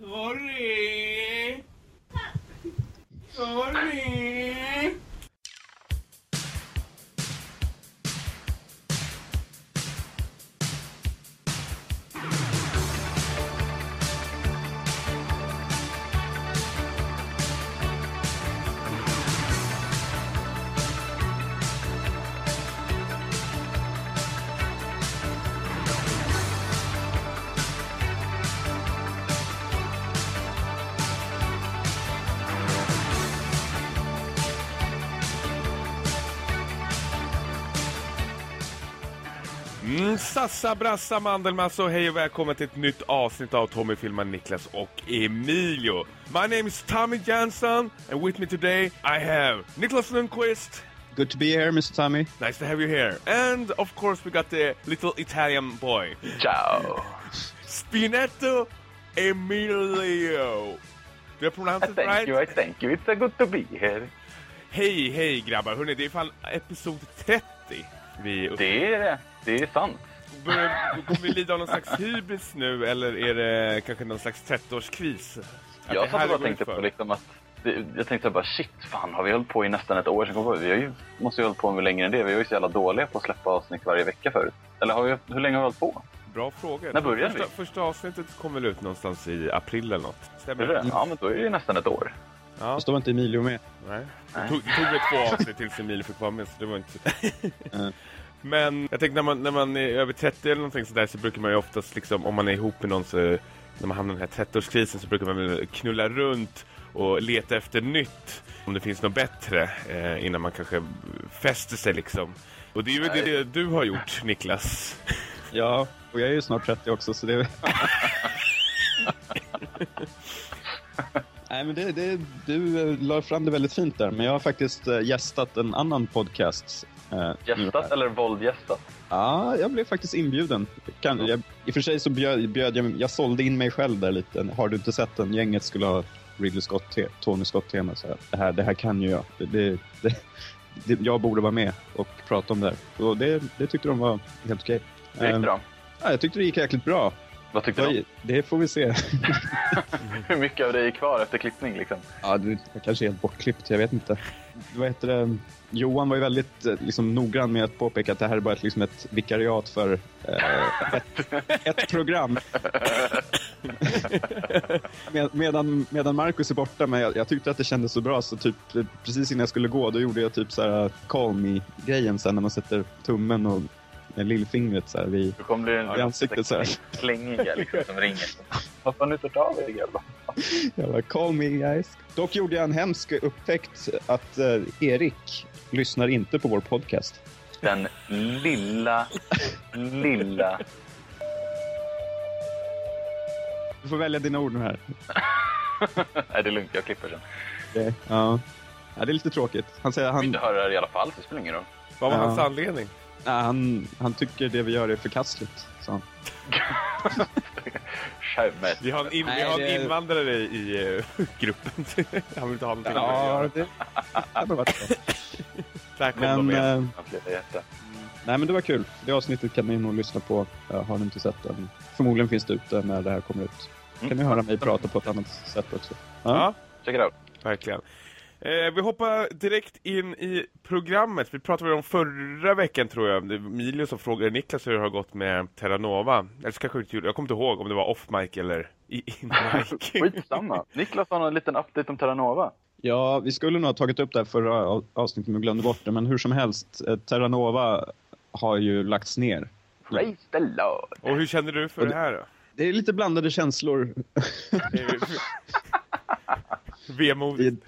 Sorry! Sorry! Sassa, brassa, mandelmassa och hej och välkommen till ett nytt avsnitt av Tommy filmar Niklas och Emilio. My name is Tommy Jansson and with me today I have Niklas Lundqvist. Good to be here, Mr. Tommy. Nice to have you here. And of course we got the little Italian boy. Ciao. Spinetto Emilio. Did I pronounce it Thank right? you, I thank you. It's a good to be here. Hej, hej grabbar. Hörrni, det är fan episod 30 vi Det är det. Det är sant. Börjar, kommer vi lida av någon slags hybris nu eller är det kanske någon slags 30-årskris? Att det Jag satt bara tänkte på liksom att det, jag tänkte bara shit, fan har vi hållit på i nästan ett år? Sen kom på, vi har ju, måste ju hållit på med längre än det. Vi var ju så jävla dåliga på att släppa avsnitt varje vecka förut. Eller har vi, hur länge har vi hållit på? Bra fråga. När började första, vi? första avsnittet kom väl ut någonstans i april eller något? Stämmer det? Ja, men då är det ju nästan ett år. Ja, Det står inte Emilio med. nej. Nej. Det tog, det tog väl två avsnitt tills Emilio fick vara med så det var inte... Men jag tänkte när man, när man är över 30 eller någonting sådär så brukar man ju oftast liksom, om man är ihop med någon så när man hamnar i den här 30-årskrisen så brukar man knulla runt och leta efter nytt. Om det finns något bättre eh, innan man kanske fäster sig liksom. Och det är ju det, det du har gjort Niklas. Ja, och jag är ju snart 30 också, så det... Nej, men det, det, du eh, la fram det väldigt fint där, men jag har faktiskt eh, gästat en annan podcast. Eh, Gästat eller våldgästat? Ja, jag blev faktiskt inbjuden. Kan, jag, I och för sig så bjöd, bjöd jag, jag sålde in mig själv där lite. Har du inte sett den? Gänget skulle ha Ridley Scott, Tony Scott-tema. Det, här, det här kan ju jag. Det, det, det, det, jag borde vara med och prata om det här. Och det, det tyckte de var helt okej. Hur gick det då? Ja, jag tyckte det gick jäkligt bra. Vad tyckte du? Det får vi se. Hur mycket av dig är kvar efter klippning liksom? Ja, du, jag kanske är helt bortklippt, jag vet inte. Vad heter det? Johan var ju väldigt eh, liksom, noggrann med att påpeka att det här är bara ett, liksom ett vikariat för eh, ett, ett program. Med, medan, medan Marcus är borta, men jag, jag tyckte att det kändes så bra så typ precis innan jag skulle gå då gjorde jag typ så här call me-grejen sen när man sätter tummen och med lillfingret så här vid... Du kommer bli en I ansiktet så här. klängiga liksom, som ringer. Ni inte hört av er grabbar? Jag bara, call me guys. Dock gjorde jag en hemsk upptäckt att eh, Erik lyssnar inte på vår podcast. Den lilla, lilla... Du får välja dina ord nu här. Nej, det är lugnt. Jag klipper sen. Det, ja. ja, det är lite tråkigt. Han säger han, inte höra det i alla fall, det spelar ingen roll. Vad var Ja. hans anledning? Ja, han, han tycker det vi gör är förkastligt. sa han. Skämmet. Vi har en, in, vi har en det- invandrare i eh, gruppen. Han vill inte ha någonting med det att Ja, göra. det varit bra. Där kom Men, de igen. eh, nej, men det var kul. Det avsnittet kan ni nog lyssna på. Uh, har ni inte sett den? Förmodligen finns det ute när det här kommer ut. kan ni höra mig prata på ett annat sätt också. Ja, Check it out. verkligen. Eh, vi hoppar direkt in i programmet. Vi pratade om förra veckan tror jag. Det Emilio som frågade Niklas hur det har gått med Terranova. Eller så kanske inte. Jag kommer inte ihåg om det var off mic eller i in mic. Skitsamma. Niklas har en liten update om Terranova. Ja, vi skulle nog ha tagit upp det här förra av- avsnittet men glömde bort det. Men hur som helst, eh, Terranova har ju lagts ner. Praise the Lord. Och hur känner du för det här då? Det är lite blandade känslor. Vemodigt.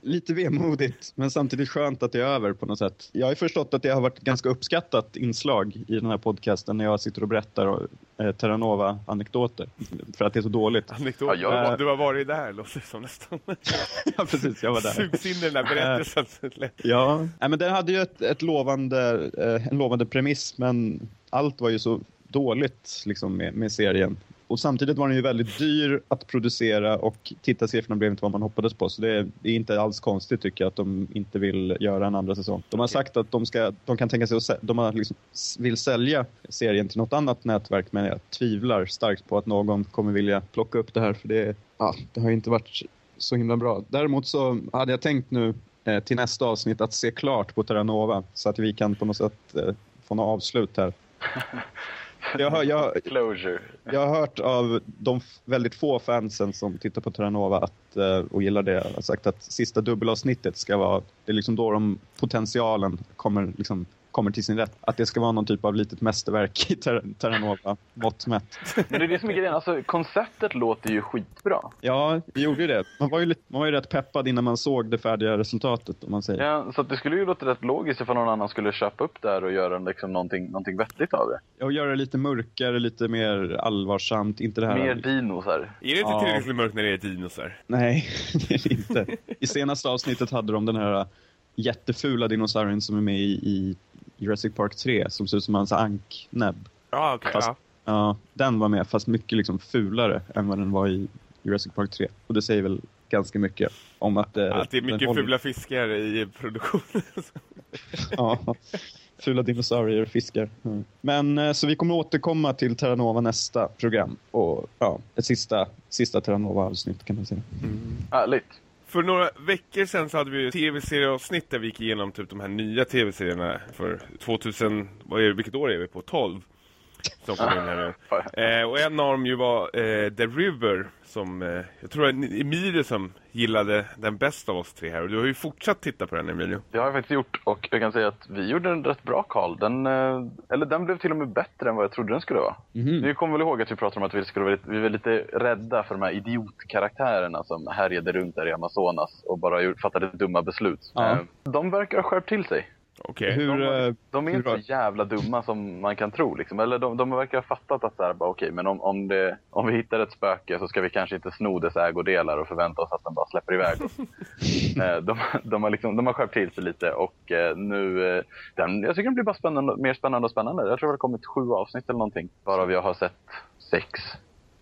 lite vemodigt, men samtidigt skönt att det är över på något sätt. Jag har ju förstått att det har varit ganska uppskattat inslag i den här podcasten när jag sitter och berättar eh, Terranova-anekdoter. För att det är så dåligt. Anekdot. Ja, Du har varit där låter det som nästan. ja, precis. Jag var där. Sugs in i den där berättelsen. Ja, Nej, men den hade ju ett, ett lovande, eh, en lovande premiss, men allt var ju så dåligt liksom, med, med serien. Och samtidigt var den ju väldigt dyr att producera och tittarsiffrorna blev inte vad man hoppades på. Så det är, det är inte alls konstigt tycker jag att de inte vill göra en andra säsong. De har sagt att de, ska, de kan tänka sig att de har liksom, vill sälja serien till något annat nätverk men jag tvivlar starkt på att någon kommer vilja plocka upp det här för det, ja, det har ju inte varit så himla bra. Däremot så hade jag tänkt nu eh, till nästa avsnitt att se klart på Terranova så att vi kan på något sätt eh, få något avslut här. Jag har, jag, Closure. jag har hört av de väldigt få fansen som tittar på Terranova att, eh, och gillar det har sagt att sista dubbelavsnittet ska vara, det är liksom då de potentialen kommer, liksom, kommer till sin rätt. Att det ska vara någon typ av litet mästerverk i ter Terranova, mått mätt. Men det är det som är grejen. Alltså, konceptet låter ju skitbra. Ja, det gjorde ju det. Man var ju, lite, man var ju rätt peppad innan man såg det färdiga resultatet om man säger. Ja, så att det skulle ju låta rätt logiskt ifall någon annan skulle köpa upp det här och göra liksom någonting, någonting vettigt av det. Och göra det lite mörkare, lite mer allvarsamt. Inte det här... Mer dinos här. Är det inte Ja. tillräckligt mörkt när det är dinosaur? Nej, det är det inte. I senaste avsnittet hade de den här jättefula dinosaurien som är med i, i Jurassic Park 3 som ser ut som hans anknäbb. Ja, okej. Fast- ja. Ja, den var med, fast mycket liksom fulare än vad den var i Jurassic Park 3. Och det säger väl ganska mycket om att... eh, Att det är mycket håller- fula fiskar i produktionen. Ja, fula dinosaurier och fiskar. Mm. Men eh, så vi kommer återkomma till Terranova nästa program. Och ja, ett sista, sista Terranova-avsnitt kan man säga. Härligt. För några veckor sedan så hade vi ju tv-serieavsnitt där vi gick igenom typ de här nya tv-serierna för 2000, vad är det, vilket år är vi på? 12? Som kom in här nu. Eh, och en av dem ju var eh, The River som, eh, jag tror det var Emilio som gillade den bästa av oss tre här. Och du har ju fortsatt titta på den Emilio. Det har jag faktiskt gjort och jag kan säga att vi gjorde en rätt bra call. Den, eh, eller den blev till och med bättre än vad jag trodde den skulle vara. Mhm. Vi kommer väl ihåg att vi pratade om att vi, skulle vara lite, vi var lite rädda för de här idiotkaraktärerna som härjade runt där i Amazonas och bara gjort- fattade dumma beslut. Ja. Eh, De verkar ha skärpt till sig. Okej. Hur, De, eh, de är hur inte så jävla dumma som man kan tro. Liksom. Eller de, de verkar ha fattat att så här, bara, okej, men om, om, det, om vi hittar ett spöke så ska vi kanske inte sno dess ägodelar och förvänta oss att den bara släpper iväg oss. Eh, de, de, har liksom, de har skärpt till sig lite och eh, nu... Den, jag tycker den blir bara spännande, mer spännande och spännande. Jag tror det har kommit sju avsnitt eller någonting. Varav jag har sett sex.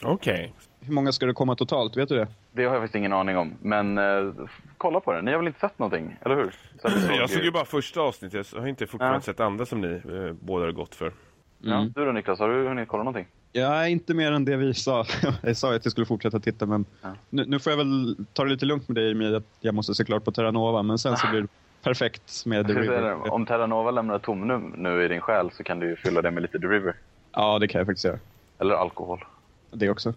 Okej. hur många ska det komma totalt? Vet du det? Det har jag faktiskt ingen aning om. Men eh, kolla på den. Ni har väl inte sett någonting? Eller hur? Så att- Jag såg ju bara första avsnittet, jag har inte fortfarande Ja. sett andra som ni eh, båda har gått för. Ja, du då Niklas, har du hunnit kolla någonting? Ja, inte mer än det vi sa. jag sa att jag skulle fortsätta titta, men Ja. nu, nu får jag väl ta det lite lugnt med dig med att jag måste se klart på Terranova, men sen så blir det perfekt med The River. Om Terranova lämnar tomrum nu i din själ så kan du ju fylla det med lite The River. Ja, det kan jag faktiskt göra. Eller alkohol. Det också.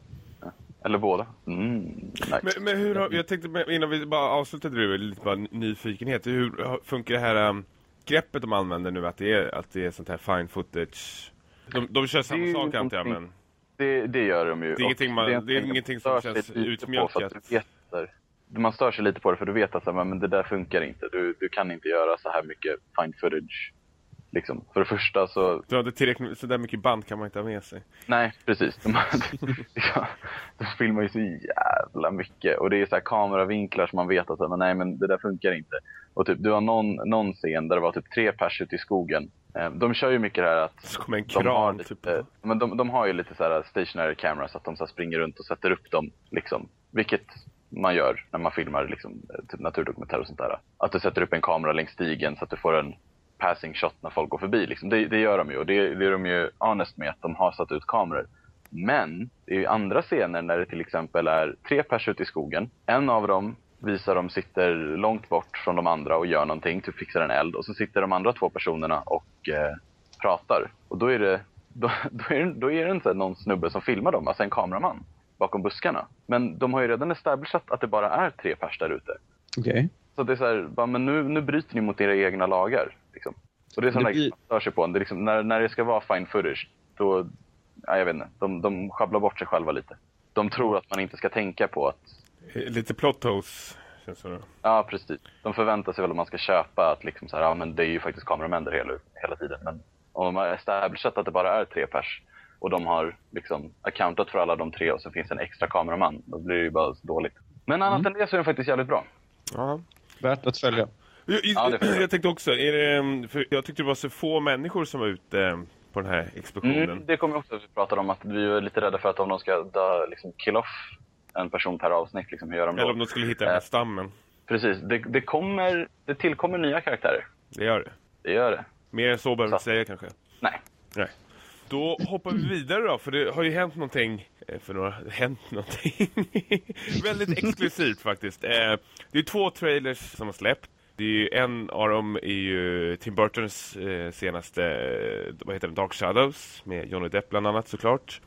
Eller båda. Mm, nice. Men, men hur har, jag tänkte innan vi bara avslutade det, lite bara nyfikenhet. Hur funkar det här um, greppet de använder nu, att det är, att det är sånt här fine footage? De, de kör Det är samma ju sak antar jag, men... Det, det gör de ju. Det är ingenting man- det är sak ingenting man som känns utmjölkat. Man stör sig lite på det för du vet att men det där funkar inte. Du, du kan inte göra så här mycket fine footage. Liksom. För det första så Du hade tillräckligt, så där mycket band kan man inte ha med sig. Nej, precis. De, de, de filmar ju så jävla mycket. Och det är så här kameravinklar som man vet att men nej, men det där funkar inte. Och typ, du har någon, någon scen där det var typ tre pers ute i skogen. Eh, De kör ju mycket det här att Så kommer en de har, kran lite, typ. men de, de har ju lite så här stationary cameras, att de så springer runt och sätter upp dem. Liksom. Vilket man gör när man filmar liksom, eh, typ naturdokumentär och sånt där. Att du sätter upp en kamera längs stigen så att du får en passing shot när folk går förbi. Liksom. Det, det gör de ju och det, det är de ju honest med att de har satt ut kameror. Men det är ju andra scener när det till exempel är tre pers ute i skogen. En av dem visar de sitter långt bort från de andra och gör någonting, typ fixar en eld. Och så sitter de andra två personerna och eh, pratar. Och då är det, då, då är det, då är det inte någon snubbe som filmar dem, alltså en kameraman bakom buskarna. Men de har ju redan establishat att det bara är tre pers där ute. Okej. Så det är så här, bara, men nu, nu bryter ni mot era egna lagar. Liksom. Och det är sånt där blir- man stör sig på. Det är liksom, när, när det ska vara fine footage, då, ja, jag vet inte, de, de sjabblar bort sig själva lite. De tror att man inte ska tänka på att, Lite plot holes, känns det. ja precis. De förväntar sig väl att man ska köpa att liksom så här, ja men det är ju faktiskt kameramän där hela, hela tiden. Men om man har establishat att det bara är tre pers och de har liksom accountat för alla de tre och så finns en extra kameraman, då blir det ju bara så dåligt. Men annat än det så är den faktiskt jävligt bra. Ja. Värt att följa. Jag, Ja, jag, tänkte också, är det, för jag tyckte det var så få människor som var ute på den här explosionen. Mm, det kommer också att vi pratade om att vi är lite rädda för att om de ska dö, liksom kill off en person per avsnitt, liksom, hur gör de då? Eller om de skulle hitta den här Eh. stammen. Precis, det, det kommer, det tillkommer nya karaktärer. Det gör det. Det gör det. Mer än så behöver vi inte säga kanske. Nej. Nej. Då hoppar vi vidare då, för det har ju hänt någonting. eh, För några, hänt någonting. Väldigt exklusivt faktiskt. Eh, Det är två trailers som har släppt. Det är ju, en av dem är ju Tim Burtons eh, senaste, eh, vad heter den, Dark Shadows med Johnny Depp bland annat såklart.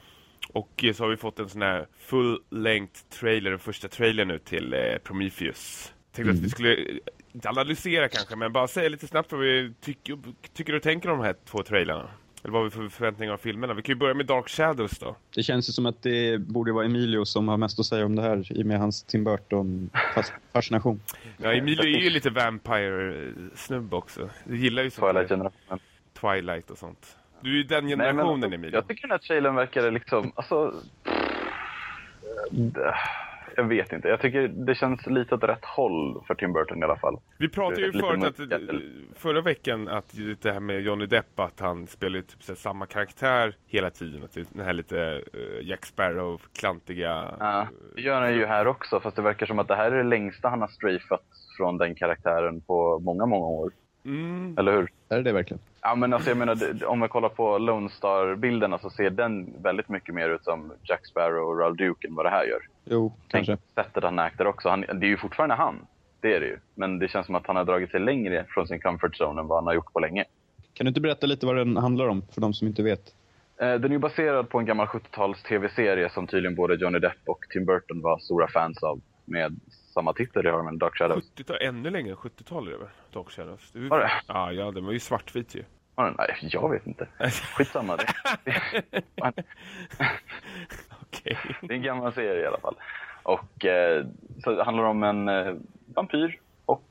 Och eh, så har vi fått en sån här full length trailer, den första trailern nu till eh, Prometheus. Tänkte att vi skulle, eh, inte analysera kanske, men bara säga lite snabbt vad vi tycker, tycker och tänker om de här två trailerna. Eller vad vi får för förväntningar av filmerna. Vi kan ju börja med Dark Shadows då. Det känns ju som att det borde vara Emilio som har mest att säga om det här i och med hans Tim Burton-fascination. Ja, Emilio är ju lite vampire-snubb också. Du gillar ju sånt Twilight-generationen. Twilight och sånt. Du är ju den Nej, men generationen, Emilio. Jag tycker den här trailern verkar liksom, alltså... det- Jag vet inte. Jag tycker det känns lite åt rätt håll för Tim Burton i alla fall. Vi pratade ju förut att, mörkare. förra veckan att det här med Johnny Depp att han spelar typ så samma karaktär hela tiden. Att den här lite eh, Jack Sparrow, klantiga... Ja, det gör han ju här också, fast det verkar som att det här är det längsta han har strafat från den karaktären på många, många år. Mm, Eller hur? Är det det verkligen? Ja, men alltså jag menar, om man kollar på Lone Star-bilderna så ser den väldigt mycket mer ut som Jack Sparrow och Ralph Duke än vad det här gör. Jo, kanske. Tänk sättet han äktar också. Han, det är ju fortfarande han. Det är det ju. Men det känns som att han har dragit sig längre från sin comfort zone än vad han har gjort på länge. Kan du inte berätta lite vad den handlar om för de som inte vet? Eh, Den är ju baserad på en gammal 70-tals tv-serie som tydligen både Johnny Depp och Tim Burton var stora fans av. Med samma titel, det har en Dark Shadows. 70-tal, ännu längre, 70-tal är det väl? Dark Shadows. Det är ju- Var det? Ja, ja, den var ju svartvit ju. Har den? Nej, jag vet inte. Skitsamma. Det, Okej. det är en gammal serie i alla fall. Och eh, så det handlar om en eh, vampyr och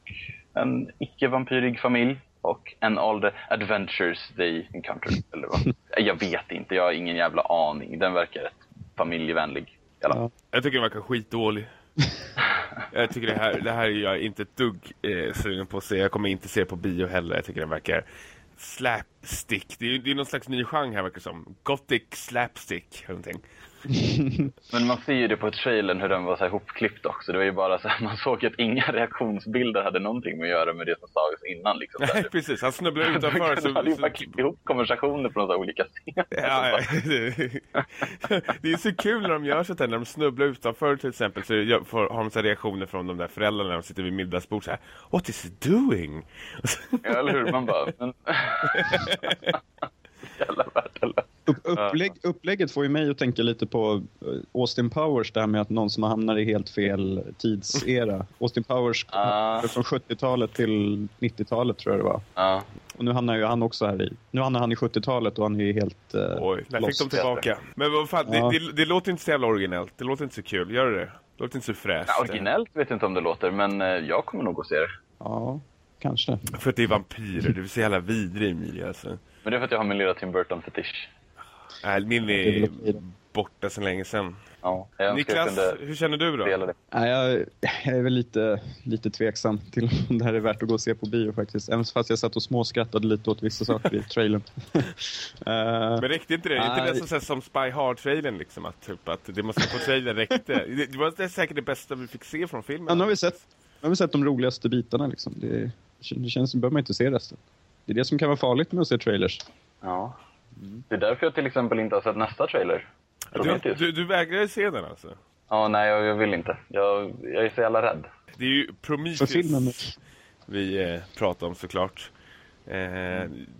en icke-vampyrig familj. Och en all the adventures they encounter. Eller vad? Jag vet inte, jag har ingen jävla aning. Den verkar rätt familjevänlig. Ja. Jag tycker den verkar skitdålig. jag tycker det här, det här är jag inte ett dugg eh, sugen på att se. Jag kommer inte se på bio heller. Jag tycker den verkar slapstick. Det är, det är någon slags ny genre här verkar det som. Gothic slapstick eller någonting. Men man ser ju det på trailern hur den var så här ihopklippt också. Det var ju bara så här, man såg att inga reaktionsbilder hade någonting med att göra med det som sades innan. Liksom. Nej, precis. Han snubblar utanför. De hade ju bara klippt ihop konversationer från så här olika scener. ja, ja, det, är så kul när de gör sånt här. När de snubblar utanför till exempel så har de så här reaktioner från de där föräldrarna när de sitter vid middagsbord så här. What is he doing? Ja, eller hur? Man bara... Men... Jävla värdelöst. Upp, upplägg, upplägget får ju mig att tänka lite på eh, Austin Powers, det här med att någon som hamnar i helt fel tidsera. Austin Powers Ah. från 70-talet till 90-talet tror jag det var. Ja. Och nu hamnar ju han också här i. Nu hamnar han i 70-talet och han är ju helt... eh, Oj, där fick de tillbaka. Men vad fan, Ja. det, det, det låter inte så jävla originellt. Det låter inte så kul, gör det det? Det låter inte så fräscht. Ja, originellt vet jag inte om det låter, men eh, jag kommer nog att se det. Ja, kanske. För att det är vampyrer, du är så jävla vidrig Emilia alltså. Men det är för att jag har min lilla Tim Burton-fetisch. Nej, min det är borta sedan länge sedan. Ja, Niklas, hur känner du då? det. Nej, jag, jag är väl lite, lite tveksam till om det här är värt att gå och se på bio faktiskt. Även fast jag satt och småskrattade lite åt vissa saker i trailern. Eh, Men räckte inte det? Är inte det här som Spy Hard-trailern liksom? Att, typ, att det måste på trailern räckte? Det, det var säkert det bästa vi fick se från filmen. Ja, nu har vi sett, nu har vi sett de roligaste bitarna. Liksom. Det, det känns som behöver man inte se resten. Det är det som kan vara farligt med att se trailers. Ja. Det är därför jag till exempel inte har sett nästa trailer. Du, du, du vägrar se den alltså? Ja, nej, jag, jag vill inte. Jag, jag är så jävla rädd. Det är ju För Prometheus filmen. vi eh, pratar om såklart. Eh,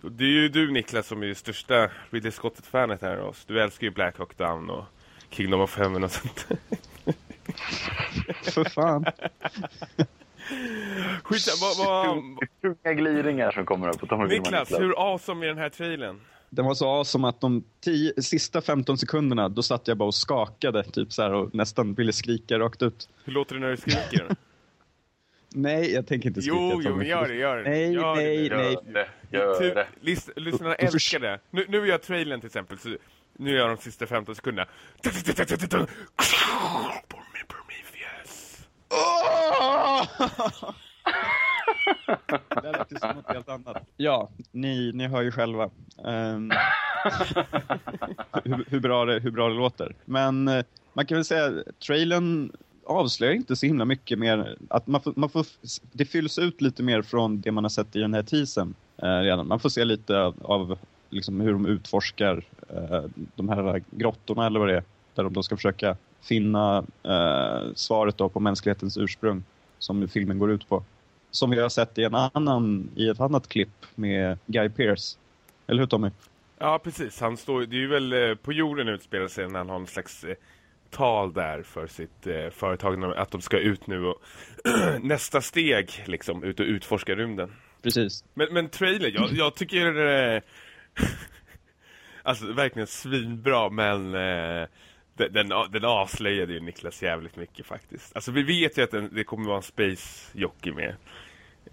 det är ju du Niklas som är det största Ridley Scott-fanet här oss. Du älskar ju Black Hawk Down och Kingdom of Heaven och sånt. För fan. Skit, vad, vad, Tunga gliringar som kommer upp på Tommy Niklas, hur awesome är den här trailern? Den var så awesome att de tio, sista 15 sekunderna då satt jag bara och skakade typ så här, och nästan ville skrika rakt ut. Hur låter det när du skriker? Nej, jag tänker inte skrika. jo, jo, men gör det, gör det. Nej, gör nej, det. nej. Gör det, gör Typ, det. lys, lyssnarna Och- och älskar det. Nu, nu gör jag trailern till exempel. Så nu gör jag de sista 15 sekunderna. Prometheus. Det lät ju som något helt annat. Ja, ni, ni hör ju själva. Ehm, hur, hur, bra det, hur bra det låter. Men eh, man kan väl säga trailern avslöjar inte så himla mycket mer. Att man får, man får, det fylls ut lite mer från det man har sett i den här teasern eh, redan. Man får se lite av, av liksom hur de utforskar eh, de här grottorna eller vad det är. Där de då ska försöka finna eh, svaret då på mänsklighetens ursprung som filmen går ut på. Som vi har sett i, en annan, i ett annat klipp med Guy Pearce. Eller hur Tommy? Ja, precis. Han står, det är ju väl eh, på jorden utspelar sig när han har en slags eh, tal där för sitt eh, företag att de ska ut nu och nästa steg liksom ut och utforska rymden. Precis. Men, men trailer, jag, jag tycker eh, alltså verkligen svinbra men eh, den, den avslöjade ju Niklas jävligt mycket faktiskt. Alltså vi vet ju att den, det kommer vara en Space Jockey med.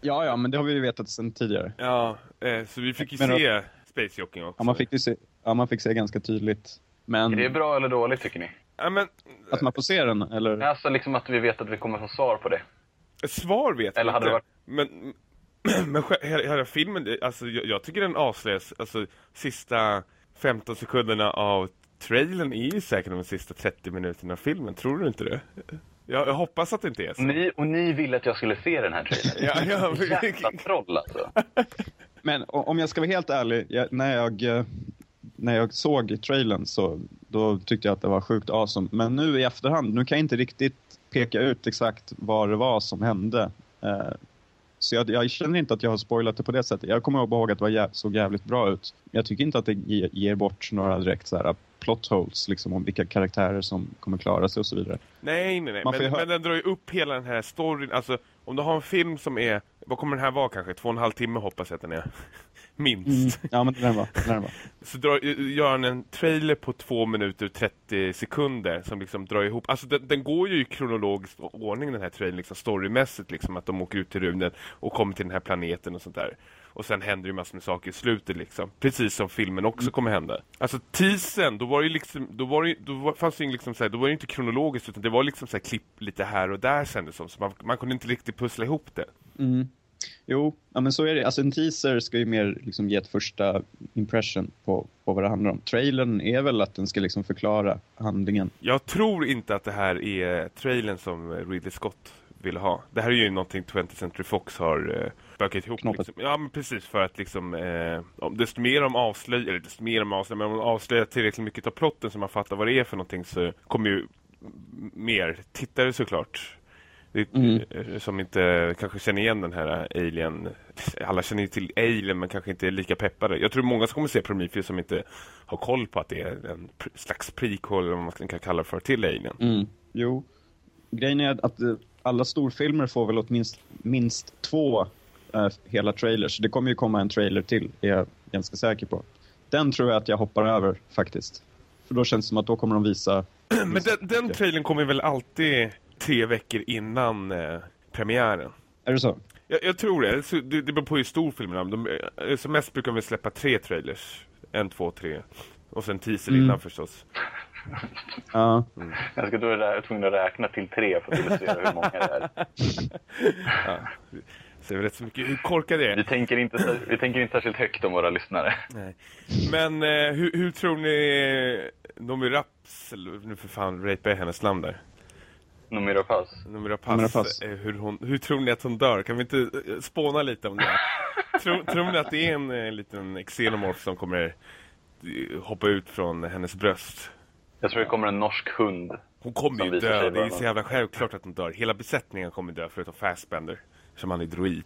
Ja, ja, men det har vi ju vetat sedan tidigare. Ja, eh, så vi fick ju men, se Space Jockey också. Ja, man fick ju se, ja, man fick se ganska tydligt. Men... Är det bra eller dåligt tycker ni? Ja, men... Att man får se den, eller? Alltså liksom att vi vet att vi kommer få svar på det. Svar vet eller vi hade inte. Varit... Men, men hela, hela filmen, alltså, jag, jag tycker den avslöjas, alltså sista 15 sekunderna av trailern är ju säkert de sista 30 minuterna av filmen, tror du inte det? Jag, jag hoppas att det inte är så. Ni, och ni ville att jag skulle se den här trailern. ja, ja, Jävla troll alltså. Men om jag ska vara helt ärlig, jag, när, jag, eh, när jag såg trailern så då tyckte jag att det var sjukt awesome. Men nu i efterhand, nu kan jag inte riktigt peka ut exakt vad det var som hände. Uh, så jag, jag, känner inte att jag har spoilat det på det sättet. Jag kommer ihåg att det var, såg jävligt bra ut. Jag tycker inte att det ger bort några direkt så här plot holes liksom om vilka karaktärer som kommer klara sig och så vidare. Nej, nej, nej. Men, men, den drar ju upp hela den här storyn. Alltså, om du har en film som är... Vad kommer den här vara kanske? Två och en halv timme hoppas jag att den är. Minst. Mm, ja, men den var. Den var. så drar, gör han en trailer på två minuter och 30 sekunder som liksom drar ihop. Alltså den, den går ju i kronologisk ordning den här trailern, liksom storymässigt. Liksom att de åker ut till rymden och kommer till den här planeten och sånt där. Och sen händer det massor med saker i slutet liksom. Precis som filmen också mm. kommer hända. Alltså teasern, då var det liksom, då var det, då var, fanns det liksom så här, då var det inte kronologiskt utan det var liksom så här klipp lite här och där kändes som. Så man, man kunde inte riktigt pussla ihop det. Mm. Jo, ja, men så är det. Alltså en teaser ska ju mer liksom ge ett första impression på, på vad det handlar om. Trailern är väl att den ska liksom förklara handlingen. Jag tror inte att det här är trailern som Ridley Scott ville ha. Det här är ju någonting 20th Century Fox har eh, bökat ihop. Liksom. Ja, men precis för att liksom eh, desto mer de avslöjar, eller desto mer de avslöjar, men om de avslöjar tillräckligt mycket av plotten så man fattar vad det är för någonting så kommer ju mer tittare såklart. Det, mm. Eh, som inte kanske känner igen den här Alien. Alla känner ju till Alien men kanske inte är lika peppade. Jag tror många som kommer se Prometheus som inte har koll på att det är en slags prequel eller vad man kan kalla för till Alien. Mm. Jo, grejen är att eh, alla storfilmer får väl åtminstone minst två äh, hela trailers. Det kommer ju komma en trailer till, är jag ganska säker på. Den tror jag att jag hoppar över faktiskt. För då känns det som att då kommer de visa... Men den, den trailern kommer väl alltid tre veckor innan eh, premiären? Är det så? Jag, jag tror det. det. Det beror på hur stor filmen är. De, eh, som mest brukar vi släppa tre trailers. En, två, tre. Och sen teaser mm. innan förstås. Ja. Mm. Jag ska då är tvungen att räkna till tre för att illustrera hur många det är. ja. Så rätt så mycket. Hur korkad är vi tänker inte Vi tänker inte särskilt högt om våra lyssnare. Nej. Men eh, hur, hur, tror ni Nomi Raps, nu för fan, rape är hennes namn där. Nomi Rapace. Nomi Rapace, eh, hur, hon, hur tror ni att hon dör? Kan vi inte eh, spåna lite om det? tror, tror ni att det är en, en liten xenomorf som kommer hoppa ut från hennes bröst? Jag tror det kommer en norsk hund. Hon kommer ju dö, det är så jävla självklart att hon dör. Hela besättningen kommer dö förutom Fassbender, som han är droid.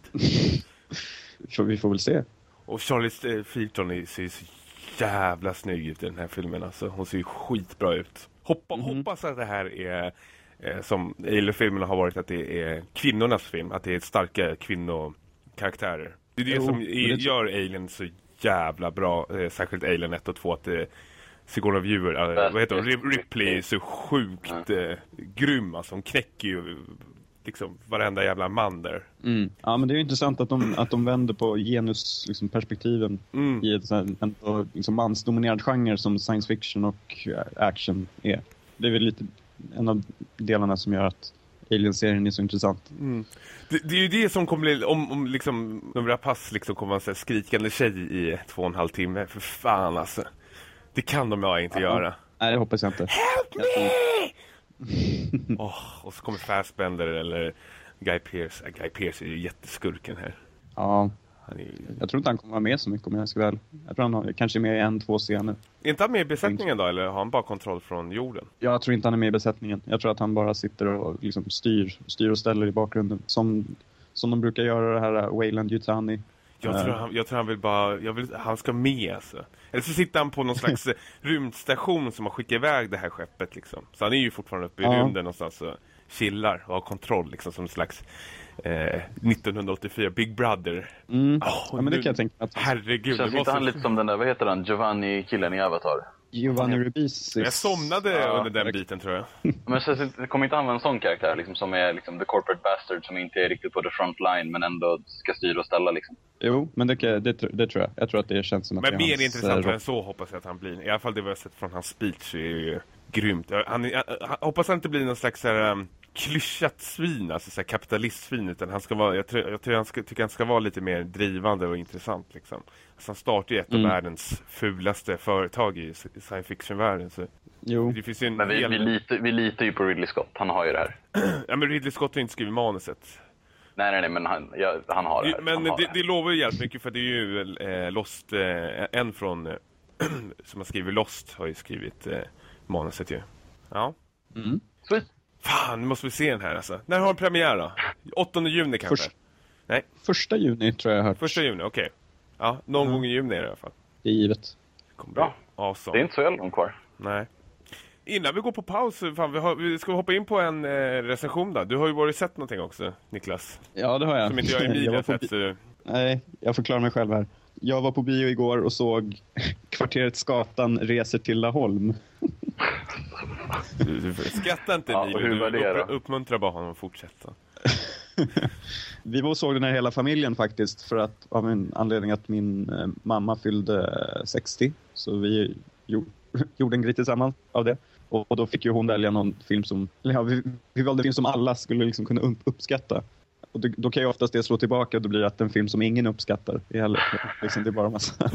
vi får väl se. Och Charlie eh, Featon ser så jävla snygg ut i den här filmen. Alltså, hon ser ju skitbra ut. Hoppa, mm. Hoppas att det här är eh, som Alien-filmerna har varit att det är kvinnornas film. Att det är starka kvinnokaraktärer. Det är det jo, som det gör Alien så jävla bra. Eh, särskilt Alien 1 och 2. Att det, Sigourney Viewer, äh, vad heter hon? Ripley är så sjukt äh, grym alltså. Hon knäcker ju liksom varenda jävla man där. Mm. Ja, men det är ju intressant att de, att de vänder på genusperspektiven liksom, mm. i ett, en, en liksom, mansdominerad genre som science fiction och action är. Det är väl lite en av delarna som gör att Alien-serien är så intressant. Mm. Det, det, är ju det som kommer bli, om, om liksom, några pass liksom kommer man säga skrikande tjej i två och en halv timme. För fan alltså. Det kan de ja inte göra. Nej, det hoppas jag inte. Help me! oh, och så kommer Fassbender eller Guy Pearce. Äh, Guy Pearce är ju jätteskurken här. Ja, är, jag tror inte han kommer vara med så mycket om jag ska väl. Jag tror han har, kanske är med i en, två scener. är inte han med i besättningen då, eller har han bara kontroll från jorden? Jag tror inte han är med i besättningen. Jag tror att han bara sitter och liksom styr, styr och ställer i bakgrunden. Som, som de brukar göra det här uh, Wayland Yutani. Jag tror, han, jag tror han vill bara, jag vill, han ska med alltså. Eller så sitter han på någon slags eh, rymdstation som har skickat iväg det här skeppet liksom. Så han är ju fortfarande uppe i Ja. rymden någonstans och chillar och har kontroll liksom som en slags eh, 1984 Big Brother. Mm. Åh, ja, men det kan jag tänka. Att Herregud, Känns inte han lite som den där, vad heter han, Giovanni-killen i Avatar? Giovanni Ribisi. Jag somnade Ja, under den biten tror jag. Men känns inte, kommer inte han vara en sån karaktär liksom, som är liksom the corporate bastard som inte är riktigt på the front line men ändå ska styra och ställa liksom? Jo, men det, det, det tror jag. Jag tror att det känns som att Men det är mer hans, intressant eh, än så hoppas jag att han blir. I alla fall det vi har sett från hans speech är ju grymt. Han, jag, jag hoppas han inte blir någon slags så här, um, klyschat svin, alltså så här kapitalistsvin, utan han ska vara, jag, tror, jag tror han ska, tycker han ska vara lite mer drivande och intressant liksom. Alltså han startar ju ett Mm. av världens fulaste företag i science fiction-världen. Så Jo, det finns ju en Men vi, hel... vi, litar, vi litar ju på Ridley Scott, han har ju det här. Ja men Ridley Scott har ju inte skrivit manuset. Nej, nej, nej, men han, ja, han har det här. Men det, det det lovar ju jävligt mycket för det är ju eh, Lost, eh, en från eh, som har skrivit Lost har ju skrivit eh, manuset ju. Ja. Mm. Sweet. Fan, nu måste vi se den här alltså. När har den premiär då? 8 juni kanske? Först- Nej, första juni tror jag jag har hört. första juni, okej. Ja, någon gång i juni är det i alla fall. Det är givet. Det kommer Bra. awesome. Det är inte så jävla långt kvar. Nej. Innan vi går på paus, fan, vi, har, vi ska hoppa in på en eh, recension då. Du har ju varit sett någonting också, Niklas. Ja, det har jag. Som inte jag och Emilia på sett. Så... Nej, jag förklarar mig själv här. Jag var på bio igår och såg Kvarteret Skatan reser till Laholm. Du, du, skratta inte Ja, Emilio, var du det upp, då? uppmuntrar bara honom att fortsätta. Vi var och såg den här hela familjen faktiskt för att av en anledning att min eh, mamma fyllde eh, 60. Så vi gjorde, en grej tillsammans av det. Och, då fick ju hon välja någon film som, eller ja, vi, vi valde en film som alla skulle liksom kunna upp, uppskatta. Och det, då kan ju oftast det slå tillbaka och då blir det att en film som ingen uppskattar. Det är, heller, liksom, det är bara massa.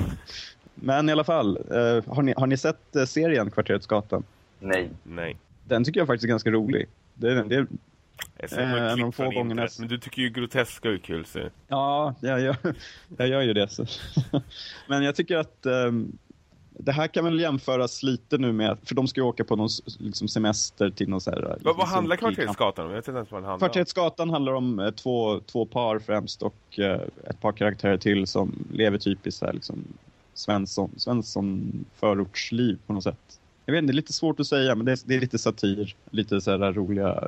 Men i alla fall, eh, har, ni, har ni sett eh, serien Kvarteret Skatan? Nej. Nej. Den tycker jag faktiskt är ganska rolig. Det är, det är, Eh, de få gångerna- Men du tycker ju groteska är kul så. Ja, jag gör, jag gör ju det. Så. Men jag tycker att ehm, det här kan väl jämföras lite nu med, för de ska ju åka på någon liksom semester till någon så här... Vad, vad liksom handlar solkrig. Kvartersgatan om? Jag vet inte ens vad den handlar om. Kvarteret handlar om eh, två, två par främst och eh, ett par karaktärer till som lever typiskt så här, liksom, Svensson, Svensson förortsliv på något sätt. Jag vet inte, det är lite svårt att säga, men det är, det är lite satir, lite så här roliga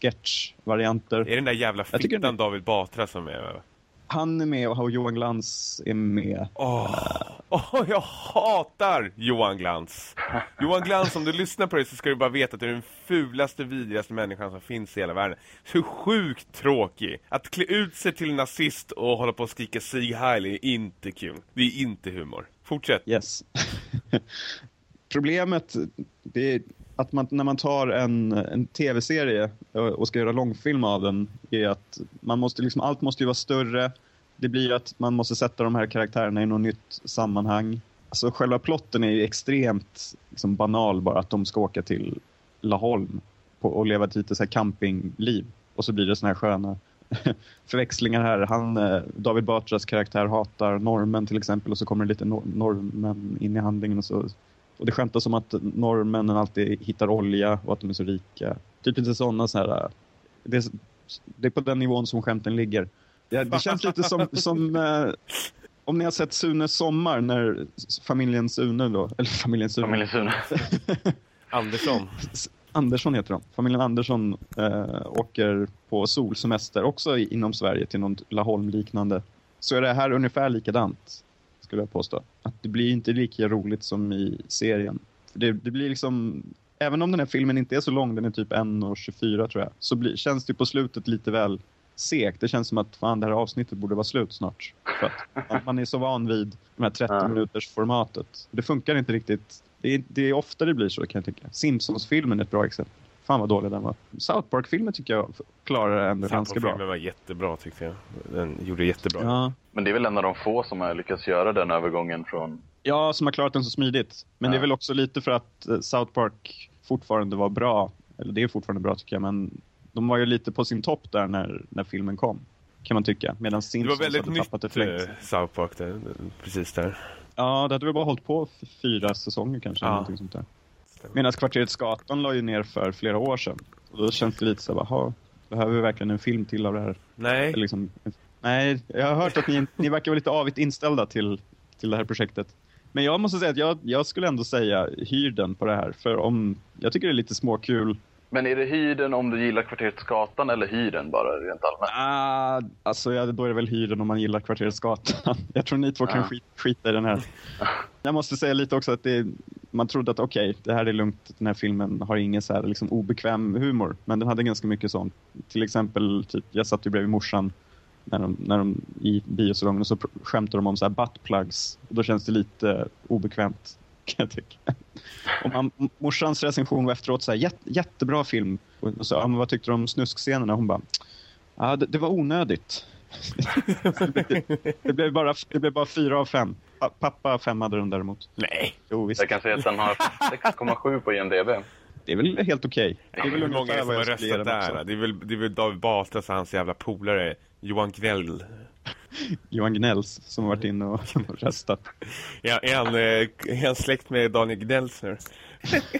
sketchvarianter. Är det den där jävla fittan det- David Batra som är... va? Han är med och Johan Glans är med. Åh, Åh, jag hatar Johan Glans. Johan Glans, om du lyssnar på det så ska du bara veta att du är den fulaste, vidrigaste människan som finns i hela världen. Så sjukt tråkig. Att klä ut sig till nazist och hålla på och skrika Sieg Heil är inte kul. Det är inte humor. Fortsätt. Yes. Problemet det är att man, när man tar en, en tv-serie och ska göra långfilm av den är att man måste liksom, allt måste ju vara större. Det blir att man måste sätta de här karaktärerna i något nytt sammanhang. Alltså själva plotten är ju extremt liksom, banal bara att de ska åka till Laholm på, och leva ett lite så här campingliv. Och så blir det såna här sköna förväxlingar här. Han, eh, David Batras karaktär hatar normen till exempel och så kommer det lite nor normen in i handlingen och så. Och det skämtas om att norrmännen alltid hittar olja och att de är så rika. Typ lite sådana så här. eh, Det är, det är på den nivån som skämten ligger. Det, det känns lite som, som eh, om ni har sett Sunes sommar när familjen Sune då, eller familjen Sune. Familjen Sune. Andersson. Andersson heter de. Familjen Andersson eh, åker på solsemester också inom Sverige till något Laholm-liknande. Så är det här ungefär likadant, skulle jag påstå. Att det blir inte lika roligt som i serien. För det, det blir liksom, även om den här filmen inte är så lång, den är typ 1.24 tror jag, så blir, känns det på slutet lite väl segt. Det känns som att fan, det här avsnittet borde vara slut snart. För att man- är så van vid de här 30 Ja. minuters formatet. Det funkar inte riktigt. Det är, det är ofta det blir så kan jag tycka. Simpsons-filmen är ett bra exempel. Fan vad dålig den var. South Park-filmen tycker jag klarar det ändå ganska bra. Filmen var jättebra tyckte jag. Den gjorde jättebra. Ja, Men det är väl en av de få som har lyckats göra den övergången från Ja, som har klarat den så smidigt. Men det är Ja. väl också lite för att eh, South Park fortfarande var bra. Eller det är fortfarande bra tycker jag, men de var ju lite på sin topp där när, när filmen kom. Kan man tycka. Medan Det Simpsons var väldigt hade tappat det nytt för länge South Park där, precis där. Ja, det hade väl bara hållit på fyra säsonger kanske. Ja. eller Någonting sånt där. Medan Kvarteret Skatan la ju ner för flera år sedan. Och då känns det lite så här, "Jaha, behöver vi verkligen en film till av det här? Nej, liksom, nej, jag har hört att ni, ni verkar vara lite avigt inställda till, till det här projektet. Men jag måste säga att jag, jag skulle ändå säga hyr den på det här. För om, jag tycker det är lite småkul. Men är det hyren om du gillar kvarteret Skatan eller hyren bara rent allmänt? Ah, alltså ja, då är det väl hyren om man gillar Kvarteret Skatan. Jag tror ni två kan Ja. skit, skita i den här. Jag måste säga lite också att det, man trodde att okej, det här är lugnt. Den här filmen har ingen så här liksom obekväm humor. Men den hade ganska mycket sånt. Till exempel, typ, jag satt ju bredvid morsan när de, när de i biosalongen och så skämtade de om så här buttplugs. Och då känns det lite obekvämt kan jag tycka. Och man, morsans recension var efteråt så här, Jät, jättebra film. Och så, ja, men vad tyckte du om snuskscenerna? Hon bara, ja det, det var onödigt. det, blev bara, det blev bara fyra av fem. Pa, pappa femmade den däremot. nej. Jo, visst. Jag kan säga att den har 6,7 på IMDB. Det är väl helt okej. Det är väl många som har röstat där? Det är väl, det är väl David Batras och hans jävla polare Johan Gnell. Johan Gnells som har varit inne och, och röstat. Ja, är, han, eh, är han släkt med Daniel Gnellsner?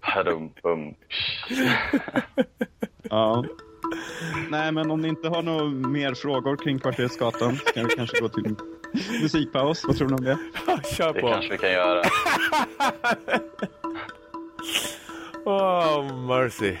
Padum, bum. Ja. Nej, men om ni inte har några mer frågor kring Kvarteret Skatan så kan vi kanske gå till musikpaus. Vad tror ni om det? Kör Det på. kanske vi kan göra. Oh, mercy.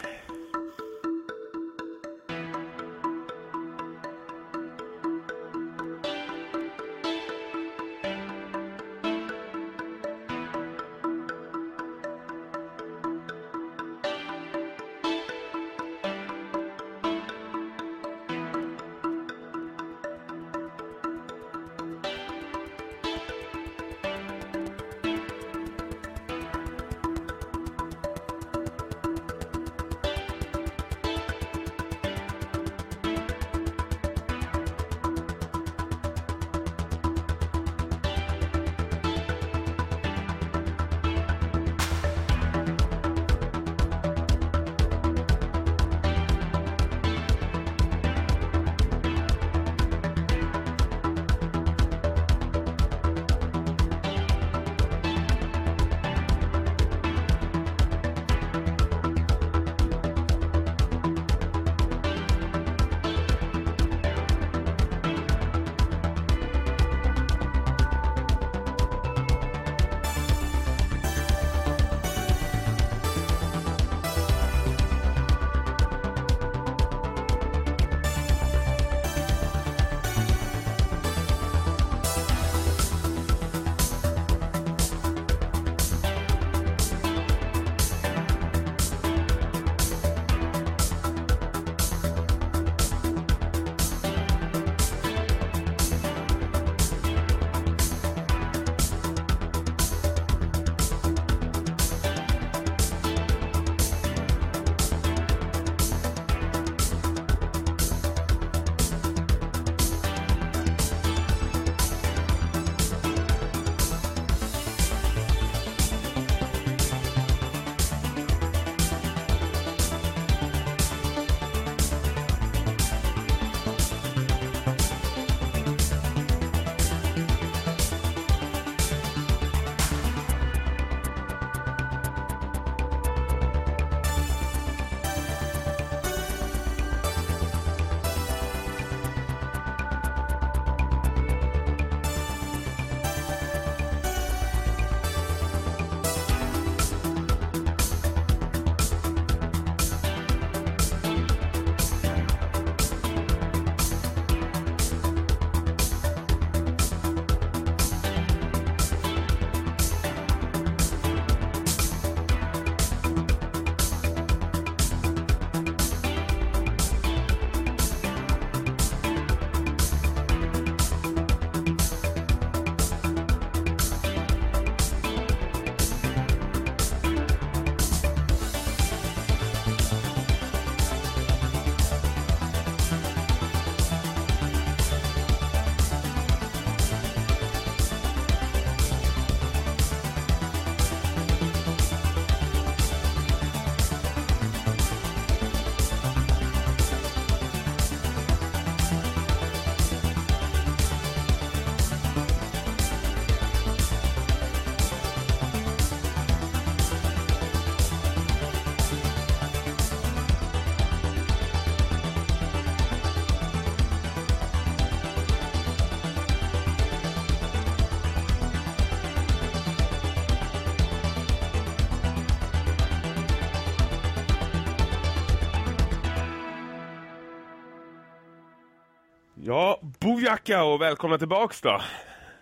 Ja, bojacka och välkomna tillbaks då.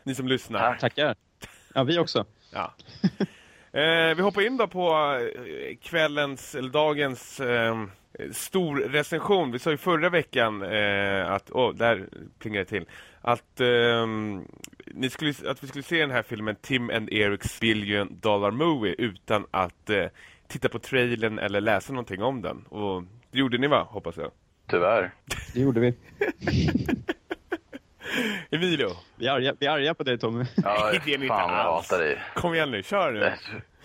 Ni som lyssnar. Tack. Tackar. Ja, vi också. Ja. Eh, vi hoppar in då på eh, kvällens, eller dagens eh, stor recension. Vi sa ju förra veckan eh, att, åh, oh, där plingar det till. Att, eh, ni skulle, att vi skulle se den här filmen Tim and Eric's Billion Dollar Movie utan att eh, titta på trailern eller läsa någonting om den. Och det gjorde ni va, hoppas jag? Tyvärr. Det gjorde vi. Emilio? Vi är arga, vi är arga på dig Tommy. Ja, det är fan vad jag hatar dig. Kom igen nu, kör nu.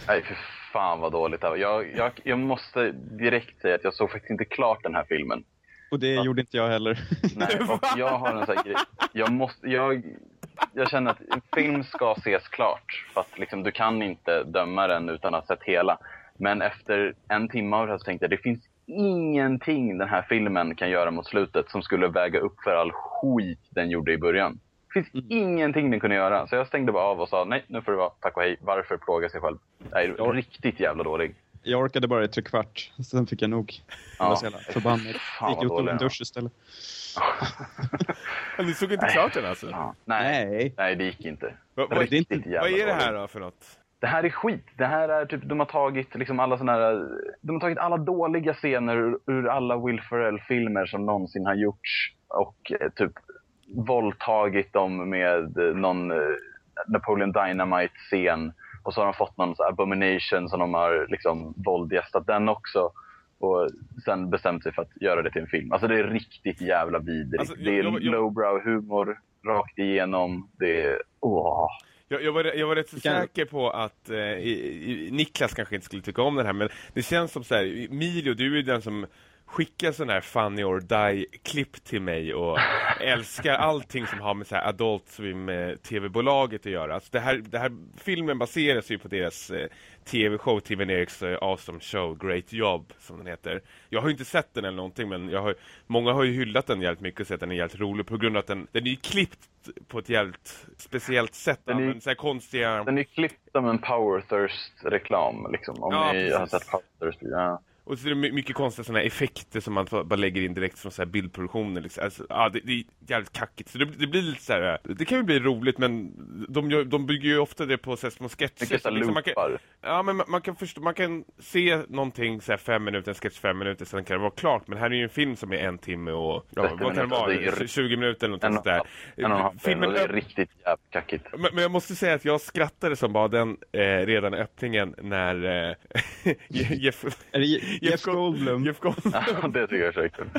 Nej, för fan vad dåligt det var. Jag, jag, jag måste direkt säga att jag såg faktiskt inte klart den här filmen. Och det gjorde inte jag heller. Nej, och jag har en sån här grej. Jag, måste, jag, jag känner att en film ska ses klart. För att liksom, du kan inte döma den utan att ha sett hela. Men efter en timme av det här så tänkte jag det finns ingenting den här filmen kan göra mot slutet som skulle väga upp för all skit den gjorde i början. Det finns ingenting den kunde göra. Så jag stängde bara av och sa nej, nu får det vara. Tack och hej. Varför plåga sig själv? Jag är Ja. riktigt jävla dålig. Jag orkade bara i tre kvart, sen fick jag nog. Jag så jävla förbannad. Gick ut och en dusch istället. Ni såg inte klart den alltså? Ja. Nej. Nej. nej, det gick inte. Va, är det är inte- riktigt jävla vad är det här då för något? Det här är skit. Det här är typ, de har tagit liksom alla såna här, de har tagit alla dåliga scener ur, ur alla Will Ferrell-filmer som någonsin har gjorts och eh, typ våldtagit dem med eh, någon eh, Napoleon Dynamite-scen och så har de fått någon abomination som de har liksom våldgästat den också och sen bestämt sig för att göra det till en film. Alltså det är riktigt jävla vidrigt. Alltså, jag- det är jag- jag- lowbrow humor rakt igenom. Det är, åh. Jag, jag, var, jag var rätt så säker på att eh, Niklas kanske inte skulle tycka om den här, men det känns som så här, Emilio, du är den som skickar sån här funny or die-klipp till mig och älskar allting som har med så här Adult Swim eh, att göra. Alltså det här, det här filmen baseras ju på deras eh, TV-show, TV Eriks eh, Awesome Show, Great Job, som den heter. Jag har ju inte sett den eller någonting, men jag har, många har ju hyllat den jävligt mycket och sett att den är jävligt rolig på grund av att den, den är ju klippt på ett jävligt speciellt sätt. Den är- så här konstiga... Den är klippt som en Power Thirst-reklam. Liksom, om Ja, ni precis. har sett Power Thirst. Ja. Och så är det my- mycket konstiga såna här effekter som man bara lägger in direkt från så här bildproduktioner. Liksom. Alltså, ja, det, det är jävligt kackigt. Så det, det blir lite så här, det kan ju bli roligt men de, gör, de bygger ju ofta det på så här små sketcher. Liksom, man kan, loopar. ja, men man, man, kan förstå, man kan se någonting så här fem minuter, en sketch fem minuter, sen kan det vara klart. Men här är ju en film som är en timme och, ja, 30 vad kan det vara? det är ju- 20 minuter eller något sånt där. Filmen det är riktigt jävligt kackigt. men, men jag måste säga att jag skrattade som bara den eh, redan i öppningen när eh, Jeff, Jeff Goldblum? Jeff Goldblum. Ja, det tycker jag är kul.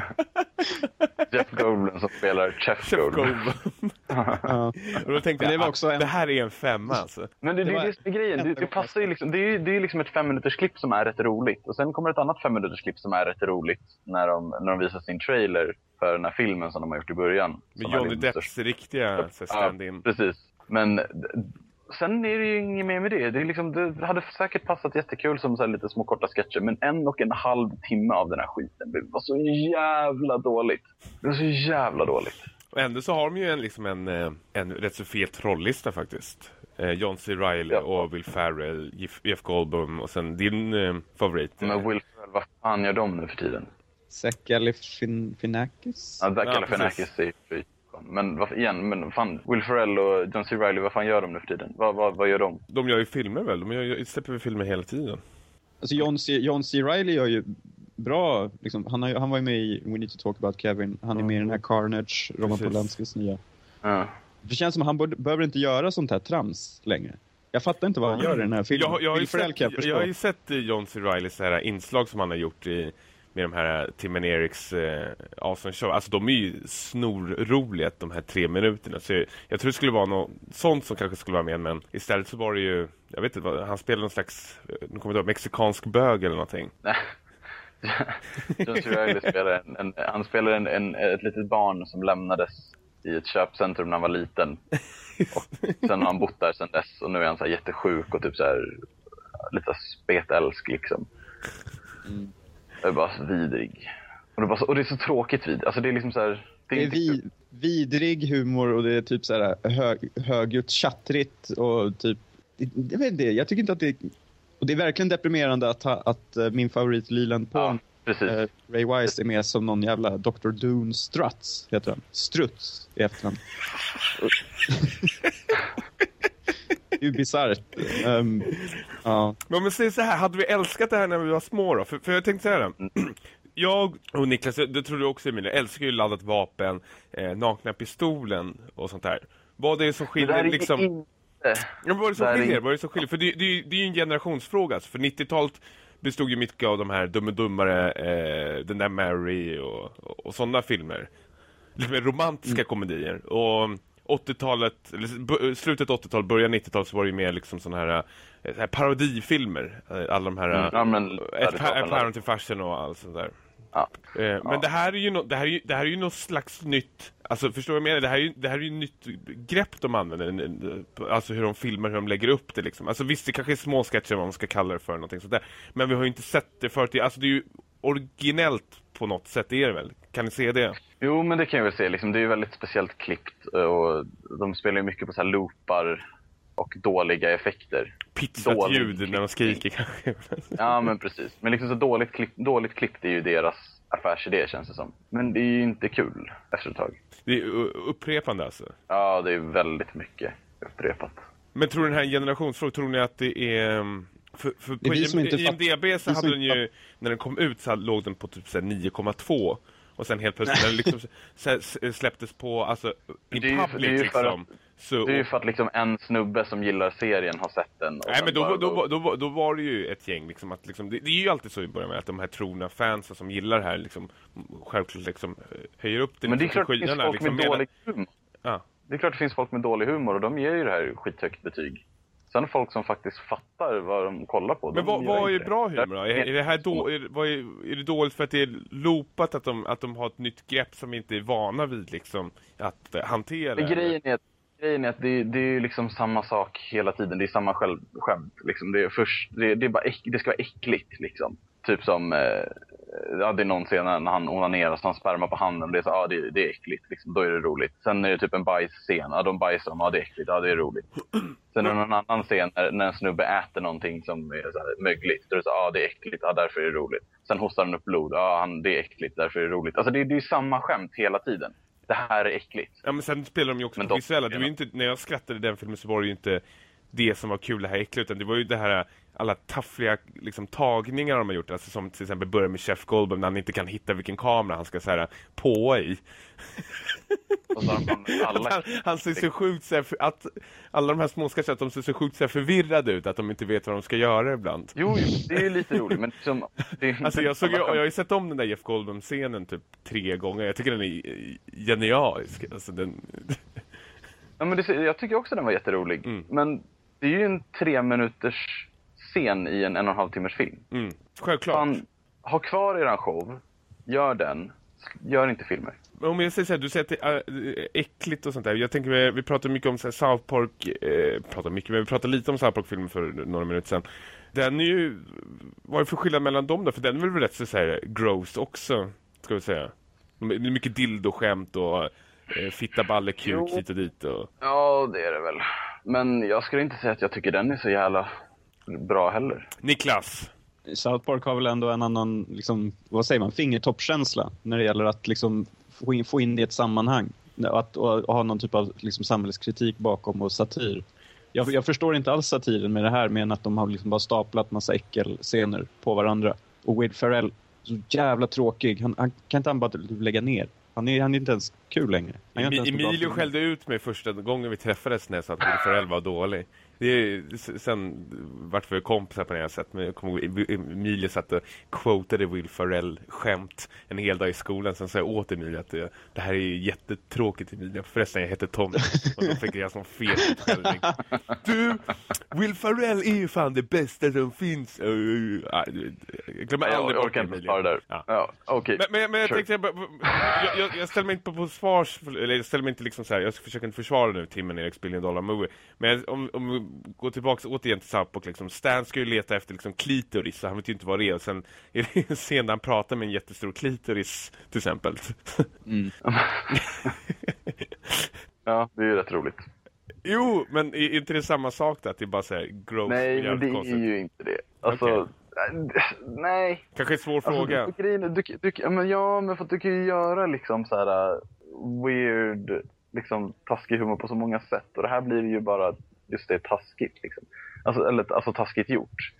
Jeff Goldblum som spelar Chef Jeff Goldblum. Ja. Och då tänkte det jag, var ah, också en- det här är en femma alltså. Men det, det, Det är var det är grejen. Det, det passar ju liksom, det är ju det är liksom ett fem minuters klipp som är rätt roligt. Och sen kommer ett annat fem minuters klipp som är rätt roligt när de, när de visar sin trailer för den här filmen som de har gjort i början. Med Johnny din Depps riktiga stand-in. Ja, precis. Men sen är det ju inget mer med det. Det, är liksom, det hade säkert passat jättekul som så här lite små korta sketcher. Men en och en halv timme av den här skiten det var så jävla dåligt. Det var så jävla dåligt. Och ändå så har de ju en, liksom en, eh, en rätt så fet rollista faktiskt. Eh, John C. Reilly Ja. och Will Ferrell, Jeff, Jeff Goldblum och sen din eh, favorit. eh, Men Will Ferrell, vad fan gör de nu för tiden? Zachary fin Finakis? Ja, Ja, Zach precis. Galifianakis är ju Men vad, igen, men fan, Will Ferrell och John C. Reilly, vad fan gör de nu för tiden? Vad, vad, vad gör de? De gör ju filmer väl? De gör, släpper väl filmer hela tiden? Alltså John C. John C. Reilly gör ju bra, liksom, han, har, han var ju med i We Need to Talk About Kevin, han är med i den här Carnage, Roman. Polanskis nya. Ja. Det känns som att han borde, behöver inte göra sånt här trams längre. Jag fattar inte vad han gör i den här filmen. Jag, har- jag, har ju Will Ferrell sett, jag jag, har ju sett John C. Reillys så här inslag som han har gjort i, med de här eh, Tim and Eriks eh, Awesome Show. Alltså de är ju snorroliga de här tre minuterna. Så jag, jag tror det skulle vara något sånt som kanske skulle vara med. Men istället så var det ju, jag vet inte, vad, han spelade någon slags, eh, nu kommer jag inte ihåg, mexikansk bög eller någonting. John C. Reilly spelar, en, en, han spelar en, en, ett litet barn som lämnades i ett köpcentrum när han var liten. Och sen har han bott där sen dess och nu är han så här jättesjuk och typ så här, lite spetälsk liksom. Mm. Det är bara så vidrig. Och det, är bara så, och det är så tråkigt vid. Alltså det är liksom så här, Det är inte kul. vi, vidrig humor och det är typ så här hög, högljutt tjattrigt och typ... Jag vet inte, jag tycker inte att det... Och det är verkligen deprimerande att, ha, att eh, min favorit Leland Pond Precis. Eh, Ray Wise är med som någon jävla Dr. Doon Struts, heter han. Struts i efternamn. det är ju bisarrt. Um, ja. Men om vi säger så här, hade vi älskat det här när vi var små då? För, för jag tänkte så här. Jag och Niklas, det tror du också Emilia, älskar ju laddat vapen, eh, nakna pistolen och sånt där. Vad är det som Det skiljer är liksom... inte... Ja, vad är det som är skiljer? Vad är det som skiljer? För det, det, det är ju en generationsfråga. Alltså. För 90-talet bestod ju mycket av de här Dum och Dummare, eh, Den där Mary och, och, och sådana filmer. Lite mer romantiska komedier. Och 80-talet, eller bu- slutet 80-tal, början 90-tal så var det ju mer liksom sådana här, eh, så här parodifilmer. Eh, Alla de här... Mm, ja, men- ett, pa- ett päron till farsen och allt sånt där. Ja. Eh, Men det här är ju no, det här är det här är ju något slags nytt Alltså förstår du vad jag menar? Det här är ju, det här är ju nytt grepp de använder Alltså hur de filmar, hur de lägger upp det liksom Alltså visst, det kanske är små sketcher vad man ska kalla det för någonting sånt där Men vi har ju inte sett det förut Alltså det är ju originellt på något sätt är det väl? Kan ni se det? Jo, men det kan jag väl se. Liksom, det är ju väldigt speciellt klippt eh, och de spelar ju mycket på så här loopar och dåliga effekter. Pizzat ljud när de skriker kanske Ja, men precis. Men liksom så dåligt klipp, dåligt klippt är ju deras affärsidé känns det som. Men det är ju inte kul efter ett tag. Det är upprepande alltså Ja, det är väldigt mycket upprepat. Men tror du den här generationsfrågan, tror ni att det är... För, för är på IMDB så hade den ju, när den kom ut så låg den på typ så här 9,2 och sen helt plötsligt den liksom släpptes på, alltså in Det är ju- public det är ju för liksom. Så, Det är ju för att liksom en snubbe som gillar serien har sett den. och Nej men då, bara då, då, då, då var det ju ett gäng liksom att liksom, det, det är ju alltid så i början med att de här trogna fansen som gillar det här liksom självklart liksom eh, höjer upp det Men det är liksom klart det finns folk liksom, med dålig humor. Ja. Det är klart det finns folk med dålig humor och de ger ju det här skithögt betyg. Sen folk som faktiskt fattar vad de kollar på. Men vad, vad är bra humor då? Är, är det här då, är, vad är, är det dåligt för att det är loopat att de, att de har ett nytt grepp som inte är vana vid liksom att hantera? Men grejen är grejen är att det, det är liksom samma sak hela tiden. Det är samma själv, skämt. Liksom. Det, är först, det, det, är bara äck, det ska vara äckligt. Liksom. Typ som, eh, ja, det är någon scen när han onanerar så han sperma på handen. Det är så, ja det, det är äckligt. Liksom. Då är det roligt. Sen är det typ en bajsscen. Ja, de bajsar, ja det är äckligt. Ja, det är roligt. Sen är det någon annan scen när, när en snubbe äter någonting som är så här mögligt. Då är det så, ja det är äckligt. Ja, därför är det roligt. Sen hostar han upp blod. Ja, han, det är äckligt. Därför är det roligt. Alltså det, det är samma skämt hela tiden. Det här är äckligt. Ja men sen spelar de ju också Men på visuella. Det var ju inte, när jag skrattade i den filmen så var det ju inte det som var kul, det här äckliga, utan det var ju det här alla taffliga liksom, tagningar de har gjort. Alltså som till exempel börjar med Chef Goldblum när han inte kan hitta vilken kamera han ska så här, på i. Alla han, han ser så sjukt så här, för- att alla de här småsketcherna, att de ser så sjukt så här, förvirrade ut, att de inte vet vad de ska göra ibland. Jo, det är lite roligt, men liksom, är Alltså jag, såg, samma jag har ju sett om den där Jeff Goldblum-scenen typ tre gånger. Jag tycker den är genialisk. Alltså den... Ja, men det, jag tycker också den var jätterolig. Mm. Men det är ju en tre minuters scen i en en och en halv timmars film. Mm. Självklart. Fan, ha kvar eran show, gör den, gör inte filmer. Men om jag säger så här, du säger att det är äh, äckligt och sånt där. Jag tänker, vi, vi pratade mycket om så här, South Park, eh, pratar mycket, men vi pratade lite om South Park-filmen för några minuter sedan. Den är ju, vad är det för skillnad mellan dem då? För den är väl rätt så, så här, gross också, ska vi säga. Det är mycket dildo-skämt och eh, fitta, balle, kuk Jo. hit och dit. Och... Ja, det är det väl. Men jag skulle inte säga att jag tycker den är så jävla bra heller. Niklas! South Park har väl ändå en annan, liksom, vad säger man, fingertoppskänsla när det gäller att liksom, få, in, få in det i ett sammanhang. Att, och, och ha någon typ av liksom, samhällskritik bakom och satir. Jag, jag förstår inte alls satiren med det här, men att de har liksom bara staplat massa äckelscener på varandra. Och Wade Ferrell, så jävla tråkig. Han, han, kan inte han bara lägga ner? Han är, han är inte ens kul längre. Emilio skällde ut mig första gången vi träffades när jag sa att Will Ferrell var dålig. Det är, sen vart vi kompisar på det här sättet, men jag kommer ihåg, Emilio satt och quotade Will Ferrell-skämt en hel dag i skolan. Sen sa jag åt Emilio att det, det här är ju jättetråkigt Emilio. Förresten, jag heter Tom. Och då fick jag sån fet utskällning. Du, Will Ferrell är ju fan det bästa som finns. Uh, uh, uh, jag glömmer aldrig bort det där. Ja. Ja, okej. Men, men, men jag Sure. tänkte, jag, jag, jag, ställer mig inte på, på svars, eller jag ställer mig inte liksom så här, jag försöker inte försvara nu timmen Eriks Billion Dollar Movie. Men om, om vi går tillbaks återigen till South Park, liksom, Stan ska ju leta efter liksom klitoris, så han vet ju inte vad det är. Och sen är det en scen där han pratar med en jättestor klitoris, till exempel. Ja, det är ju rätt roligt. jo, men är inte det samma sak där? Att det är bara så här gross Nej, men det jävligt är konstigt? ju inte det. Alltså, Okej. nej. Kanske en svår fråga. Alltså, grejen du, du, ja, men, ja, men för att du kan ju göra liksom så här uh, weird, liksom taskig humor på så många sätt. Och det här blir ju bara just det, taskigt liksom. Alltså, eller alltså taskigt gjort.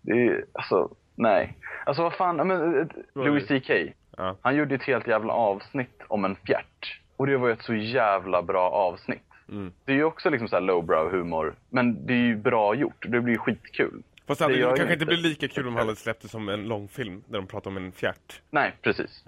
Det är, alltså, nej. Alltså vad fan, men, eh, Louis CK. Ja. Han gjorde ett helt jävla avsnitt om en fjärt. Och det var ju ett så jävla bra avsnitt. Mm. Det är ju också liksom så här lowbrow humor. Men det är ju bra gjort. Det blir ju skitkul. Fast det, Det kanske ju inte blir inte. lika kul om han hade släppt det som en långfilm där de pratar om en fjärt. Nej, precis.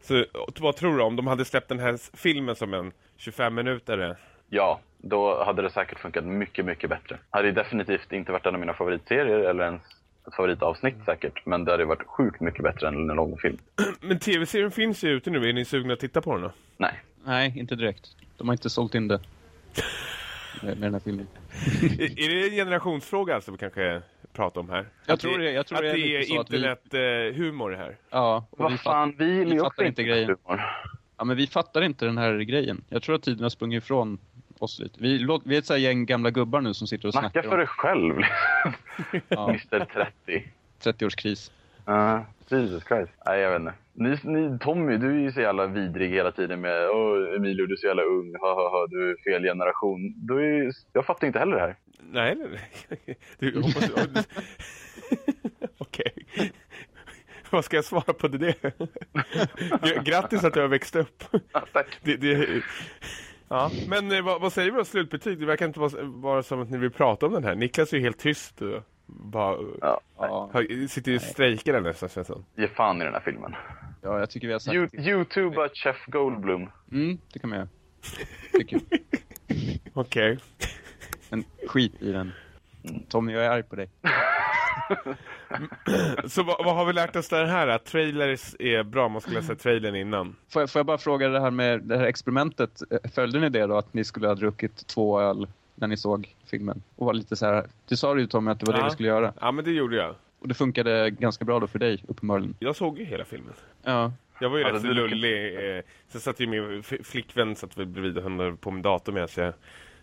Så vad tror du om de hade släppt den här filmen som en 25 minuter? Ja, då hade det säkert funkat mycket, mycket bättre. Hade definitivt inte varit en av mina favoritserier eller ens ett favoritavsnitt säkert. Men det hade varit sjukt mycket bättre än en långfilm. Men tv-serien finns ju ute nu. Är ni sugna att titta på den då? Nej. Nej, inte direkt. De har inte sålt in det. Med, med den här filmen. är det en generationsfråga alltså vi kanske pratar om här? Jag Att tror det- jag tror att det är det är att vi- internethumor här. Ja, Vad fan, vi vi fattar inte grejen. humor. ja, men vi fattar inte den här grejen. Jag tror att tiden har sprungit ifrån oss lite. Vi, låt, vi är ett så här gäng gamla gubbar nu som sitter och Snacka snackar för om dig själv, ja, Mr 30. 30-årskris. Uh, Jesus Christ. Nej, jag vet inte. Ni, ni, Tommy, du är ju så jävla vidrig hela tiden med Åh, Emilio, du är så jävla ung. Ha, ha, ha, du är fel generation. Du är, jag fattar inte heller det här. Nej, nej, nej. Du, hoppas, Okej. Vad ska jag svara på det? Grattis att du har växt upp. Ja, tack. Det, det, ja. Men eh, vad, vad säger vi då slutbetyg? Det verkar inte vara, vara som att ni vill prata om den här. Niklas är ju helt tyst. Bara, Ja, Ja, har, sitter ju och strejkar där nästan känns det ge fan i den här filmen. ja, jag tycker vi har sagt You. Youtuba Chef Goldblum. Mm, det kan man göra. Tycker jag. Okej. Men skit i den. Tommy, jag är arg på dig. Så vad, vad har vi lärt oss där här? Att trailers är bra, man ska läsa trailern innan. Får jag, får jag bara fråga det här med det här experimentet. Följde ni det då? Att ni skulle ha druckit två öl när ni såg filmen? Och var lite så här. Du sa ju Tommy att det var det Ja. vi skulle göra. Ja, men det gjorde jag. Och det funkade ganska bra då för dig, uppenbarligen. Jag såg ju hela filmen. Ja. Jag var ju Ja, rätt så det- lullig. Eh, så satt ju min flickvän satt väl bredvid och höll på min dator medan jag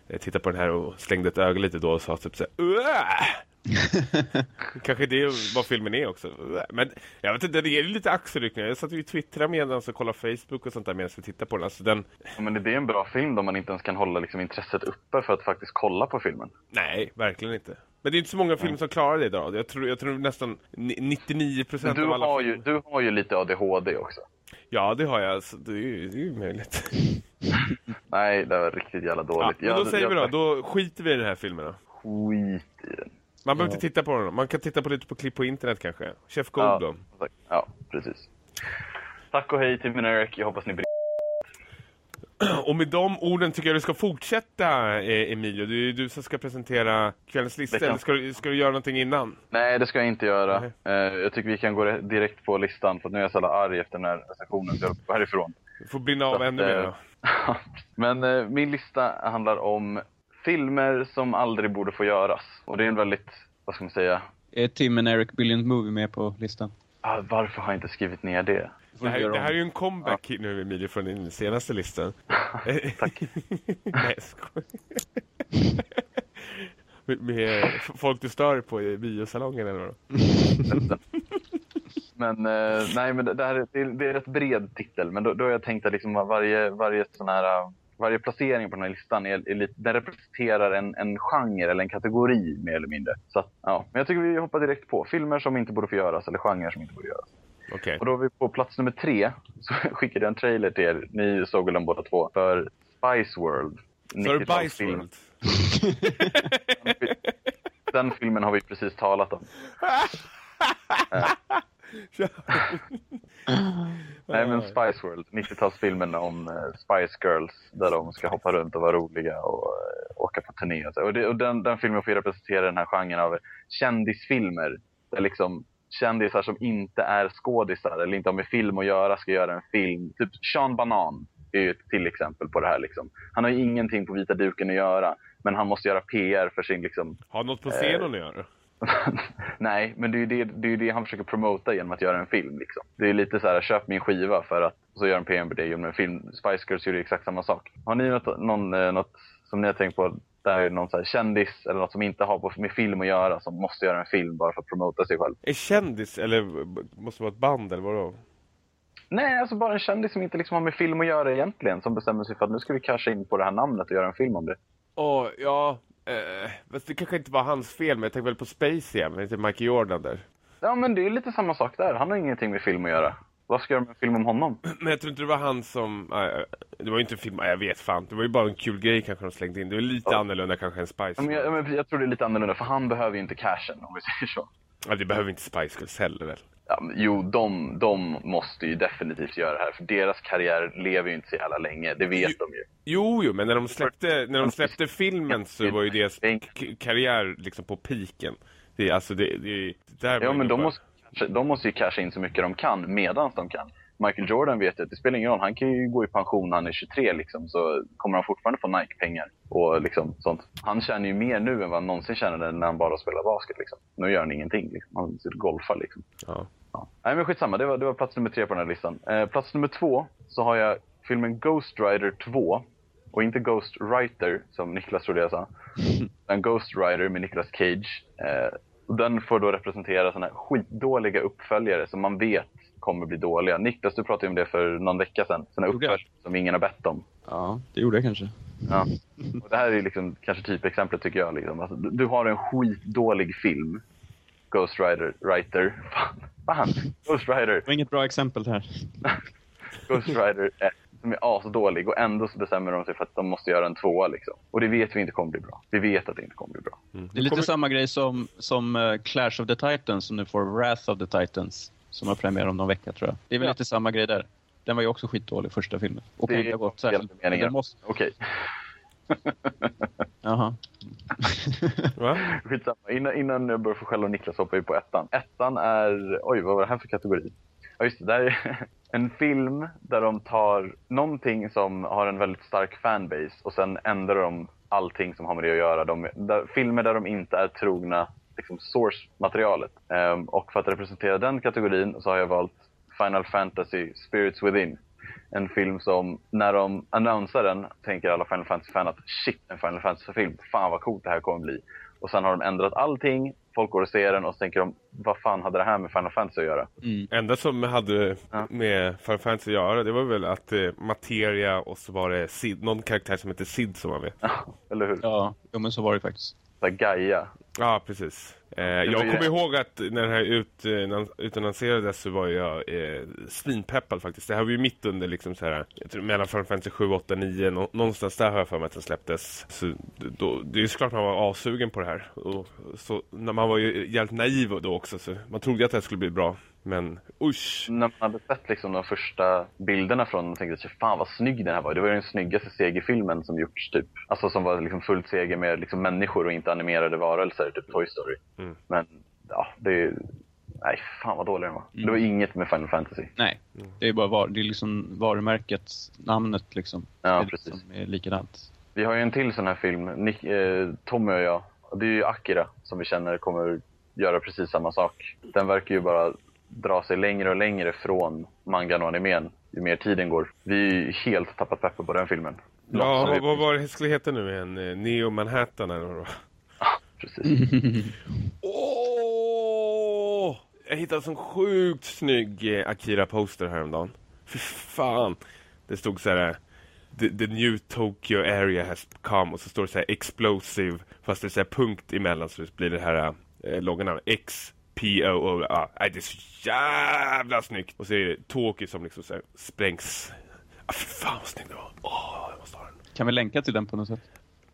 tittade på den här och slängde ett öga lite då och sa typ så här! Kanske det är vad filmen är också. Men jag vet inte, det är lite axelryckningar. Jag satt ju och twittrade medan och kollade Facebook och sånt där medan vi tittade på den. Alltså den, Ja, men det är en bra film då man inte ens kan hålla liksom, intresset uppe för att faktiskt kolla på filmen. nej, verkligen inte. Men det är inte så många filmer som klarar det idag. Jag tror, jag tror nästan ni- 99% Men du av alla har, ju, filmer. du har ju lite ADHD också. Ja, det har jag. Så det är ju, det är ju möjligt. Nej, det var riktigt jävla Ja, dåligt. men då säger vi då, då skiter vi i den här filmen då. Skit i den. Man behöver inte titta på den. Man kan titta på lite på klipp på internet kanske. Chef Goldblum. Ja, tack. ja, precis. Tack och hej till min Eric. Jag hoppas ni blir... Och med de orden tycker jag du ska fortsätta, eh, Emilio. Det är ju du som ska presentera kvällens lista. Eller ska, du- ska du göra någonting innan? Nej, det ska jag inte göra. Nej. Eh, jag tycker vi kan gå re- direkt på listan för att nu är jag så jävla arg efter den här sessionen så jag går härifrån. Du får brinna av Så att, ännu mer då. Men eh, min lista handlar om filmer som aldrig borde få göras. Och det är en väldigt, vad ska man säga, Är Tim and Eric Billion Movie med på listan? ah, varför har jag inte skrivit ner det? Det här, det här är ju en comeback nu, Emilio, från din senaste lista. Tack. Nej, skojar. med, med folk du stör på i biosalongen eller vad? Men eh, nej, men det, här, är- det, är, det är en rätt bred titel. Men då, då har jag tänkt att liksom varje, varje sån här eh, varje placering på den här listan är, är lite, den representerar en, en genre eller en kategori mer eller mindre. Så att, ja. Men jag tycker vi hoppar direkt på filmer som inte borde få göras eller genrer som inte borde göras. Okej. Och då är vi på plats nummer tre. Så skickade jag en trailer till er. Ni såg väl dem båda två. För Spice World. 90-talsfilm. Bice World? Den filmen har vi precis talat om. Nej men Spice World, 90-talsfilmen om eh, Spice Girls där de ska hoppa runt och vara roliga och eh, åka på turné och. Och, det, och den, den filmen får representera den här genren av kändisfilmer. Där liksom kändisar som inte är skådisar eller inte har med film att göra ska göra en film. Typ Sean Banan är ju ett till exempel på det här liksom. Han har ju ingenting på vita duken att göra. Men han måste göra PR för sin liksom Har något på scenen att göra? Nej, men det är ju det, det, är det han försöker promota genom att göra en film. Liksom. Det är lite så här, köp min skiva för att så gör en PM på det genom en film. Spice Girls gjorde exakt samma sak. Har ni något, någon, eh, något som ni har tänkt på där någon så kändis eller något som inte har med film att göra som måste göra en film bara för att promota sig själv. Är kändis eller måste vara ett band eller vadå? Nej, alltså bara en kändis som inte liksom har med film att göra egentligen. Som bestämmer sig för att nu ska vi casha in på det här namnet och göra en film om det. Åh, oh, ja. Eh, det kanske inte var hans fel, men jag tänker väl på Space Jam, inte Michael Jordan där. Ja, men det är lite samma sak där. Han har ingenting med film att göra. Vad ska jag göra med en film om honom? Men jag tror inte det var han som... Äh, det var ju inte en film, äh, jag vet fan. Det var ju bara en kul grej kanske de slängde in. Det var lite ja. annorlunda kanske än Spice. Ja, men jag, men jag tror det är lite annorlunda, för han behöver ju inte cashen om vi säger så. Ja, det behöver inte Spice Girls heller väl? Ja, men, jo, de, de måste ju definitivt göra det här. För deras karriär lever ju inte så jävla länge. Det vet jo, de ju. Jo, jo, men när de släppte, när de släppte filmen så var ju deras karriär liksom på piken. Det, alltså, det, det, där ja, men de måste, de måste ju casha in så mycket de kan medan de kan. Michael Jordan vet att det spelar ingen roll. Han kan ju gå i pension när han är 23 liksom, så kommer han fortfarande få Nike-pengar. Och liksom sånt. Han tjänar ju mer nu än vad han någonsin tjänade när han bara spelade basket. Liksom. Nu gör han ingenting. Liksom. Han golfar liksom. Ja. Ja. Nej men skitsamma, det var, det var plats nummer tre på den här listan. Eh, plats nummer två så har jag filmen Ghost Rider 2. Och inte Ghost Writer, som Niklas trodde jag sa. En Ghost Rider med Nicolas Cage. Eh, och den får då representera sådana här skitdåliga uppföljare som man vet kommer bli dåliga. Niklas, du pratade om det för någon vecka sedan. Sådana uppföljare som ingen har bett om. Ja, det gjorde jag kanske. Ja. Och det här är liksom kanske typexemplet tycker jag. Liksom. Alltså, du, har en skitdålig film. Ghost Rider, Writer. Fan, fan. Ghost Rider. Det var inget bra exempel här. Ghost Rider är, som är asdålig och ändå så bestämmer de sig för att de måste göra en tvåa liksom. Och det vet vi inte kommer bli bra. Vi vet att det inte kommer bli bra. Mm. Det är lite kommer... samma grej som, som uh, Clash of the Titans som nu får Wrath of the Titans. Som har premiär om någon vecka tror jag. Det är väl ja. lite samma grej där. Den var ju också skitdålig första filmen. Och det är gått särskilt. meningen. Måste... Okej. Jaha. Va? Skitsamma. Innan, innan jag börjar få skälla Niklas hoppar vi på ettan. Ettan är... Oj, vad var det här för kategori? Ja, just det. Det är en film där de tar någonting som har en väldigt stark fanbase och sen ändrar de allting som har med det att göra. De, där, filmer där de inte är trogna liksom, source-materialet. Um, och för att representera den kategorin så har jag valt Final Fantasy Spirits Within. En film som, när de annonserar den, tänker alla Final Fantasy-fan att shit, en Final Fantasy-film. Fan vad coolt det här kommer bli. Och sen har de ändrat allting, folk går och ser den och så tänker de, vad fan hade det här med Final Fantasy att göra? Mm. Enda som hade ja. med Final Fantasy att göra, det var väl att eh, Materia och så var det Sid, någon karaktär som heter Sid som man vet. Ja, eller hur? Ja, jo, men så var det faktiskt. Så Gaia. Ja, precis. Eh, jag kommer ihåg att när den här ut, eh, utannonserades så var jag eh, svinpeppad faktiskt. Det här var ju mitt under liksom så här, jag tror, mellan Final Fantasy 7, 8, 9, nå någonstans där har jag för mig att den släpptes. Så då, det är ju såklart man var avsugen på det här. Och, så, när man var ju jävligt naiv då också, så man trodde att det skulle bli bra. Men usch. När man hade sett liksom de första bilderna från den tänkte jag fan vad snygg den här var. Det var ju den snyggaste segerfilmen som gjorts typ. Alltså som var liksom fullt seger med liksom människor och inte animerade varelser, typ Toy Story. Mm. Men ja, det är Nej, fan vad dålig den var. Mm. Det var inget med Final Fantasy. Nej, det är bara var, det är liksom varumärket, namnet liksom. Ja, det precis. Liksom är likadant. Vi har ju en till sån här film, Nick, eh, Tommy och jag. Det är ju Akira som vi känner kommer göra precis samma sak. Den verkar ju bara dra sig längre och längre från mangan och animen ju mer tiden går. Vi är ju helt tappat pepper på den filmen. Ja, vad, vad var det skulle heta nu igen? Eh, Neo Manhattan eller vad Ja, precis. Åh! Jag hittade en sån sjukt snygg eh, Akira-poster häromdagen. För fan! Det stod så här... The, the, new Tokyo area has come och så står det så här explosive fast det är så här punkt emellan så blir det här eh, loggan X P.O.O. Ja, det är så jävla snyggt. Och så är det Tokyo som liksom så här sprängs. Ah, fy fan vad snyggt det var. Åh, jag måste ha den. Kan vi länka till den på något sätt?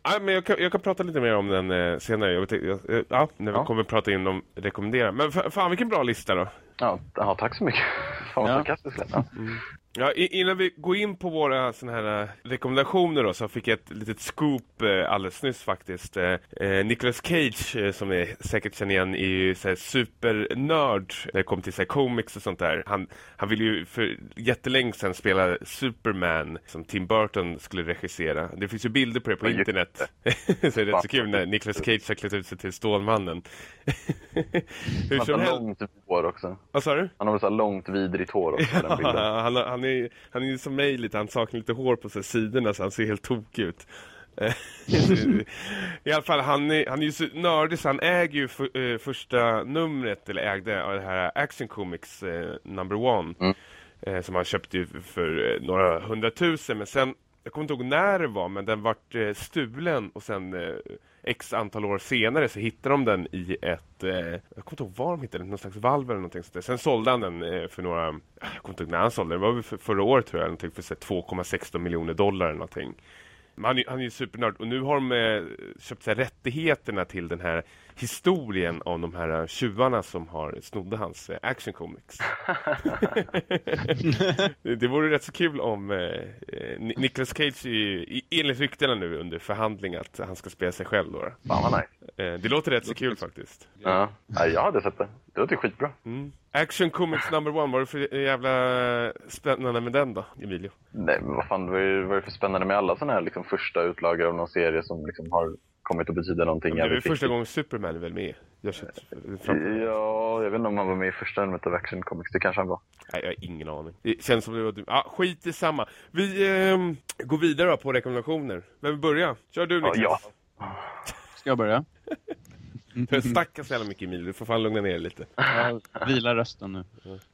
Ja, men jag kan, jag kan prata lite mer om den eh, senare. Jag vet, jag, ja, när vi ja. kommer prata in om rekommendera. Men fan vilken bra lista då. Ja, ja tack så mycket. Fan vad ja. sarkastiskt. Ja. Mm. Ja, innan vi går in på våra såna här eh, rekommendationer då, så fick jag ett litet scoop eh, alldeles nyss faktiskt. Eh, eh Nicolas Cage, eh, som ni säkert känner igen, är ju så här, supernörd när det kommer till så här, comics och sånt där. Han, han ville ju för jättelänge sedan spela Superman som Tim Burton skulle regissera. Det finns ju bilder på det på internet. så det är rätt så kul när Nicolas Cage har klätt ut sig till Stålmannen. Hur som helst. långt hår också. Vad sa du? Han har så långt vidrigt hår också. ja, han, han, är, han är som mig lite, han saknar lite hår på sig sidorna så han ser helt tokig ut. I alla fall, han är, han är ju så nördig så han äger ju för, eh, första numret, eller ägde, av det här Action Comics eh, number one. Mm. Eh, som han köpte ju för eh, några hundratusen. Men sen, jag kommer inte ihåg när det var, men den vart eh, stulen och sen eh, x antal år senare så hittade de den i ett, eh, jag kommer inte ihåg var de hittade den, någon slags valv eller någonting sånt där. Sen sålde han den eh, för några, jag kommer inte ihåg när han sålde den, det var för, förra året tror jag, för 2,16 miljoner dollar eller någonting. Men han, är- han är ju supernörd och nu har de eh, köpt så här, rättigheterna till den här historien om de här eh, tjuvarna som har snodde hans eh, action comics. det, vore rätt så kul om eh, eh, Ni- Nicolas Cage är i- enligt ryktena nu under förhandling att han ska spela sig själv då. Fan vad nice. Eh, det låter rätt så kul faktiskt. Ja. ja, jag hade sett det. Det låter skitbra. Mm. Action Comics number one, vad är det för jävla spännande med den då, Emilio? Nej, men vad fan, vad är, vad är det för spännande med alla sådana här liksom, första utlagor av någon serie som liksom har kommit att betyda någonting Det är väl jävligt första gången Superman är väl med? Jag. Ja, jag vet inte om han var med i första numret av Action Comics. Det kanske han var. Nej, jag har ingen aning. Det känns som det var du. Ah, skit i samma. Vi ehm, går vidare på rekommendationer. Vem vill börja? Kör du Niklas. ja. Ska jag börja? Så jävla mycket Emilio. Du får fan lugna ner dig lite. Jag vilar rösten nu.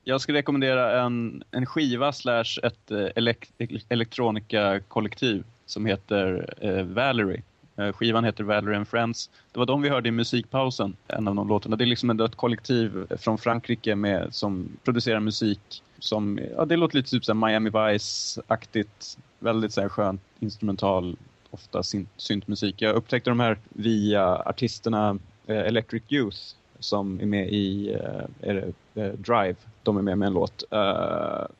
Jag ska rekommendera en, en skiva slash ett eh, elek elektronika-kollektiv som heter eh, Valerie. Eh, skivan heter Valerie and Friends. Det var de vi hörde i musikpausen, en av de låtarna. Det är liksom ett kollektiv från Frankrike med, som producerar musik som, ja det låter lite typ så Miami Vice-aktigt. Väldigt så här skön instrumental, ofta synt, syntmusik. Jag upptäckte de här via artisterna eh, Electric Youth som är med i eh, är det, Drive. De är med med en låt.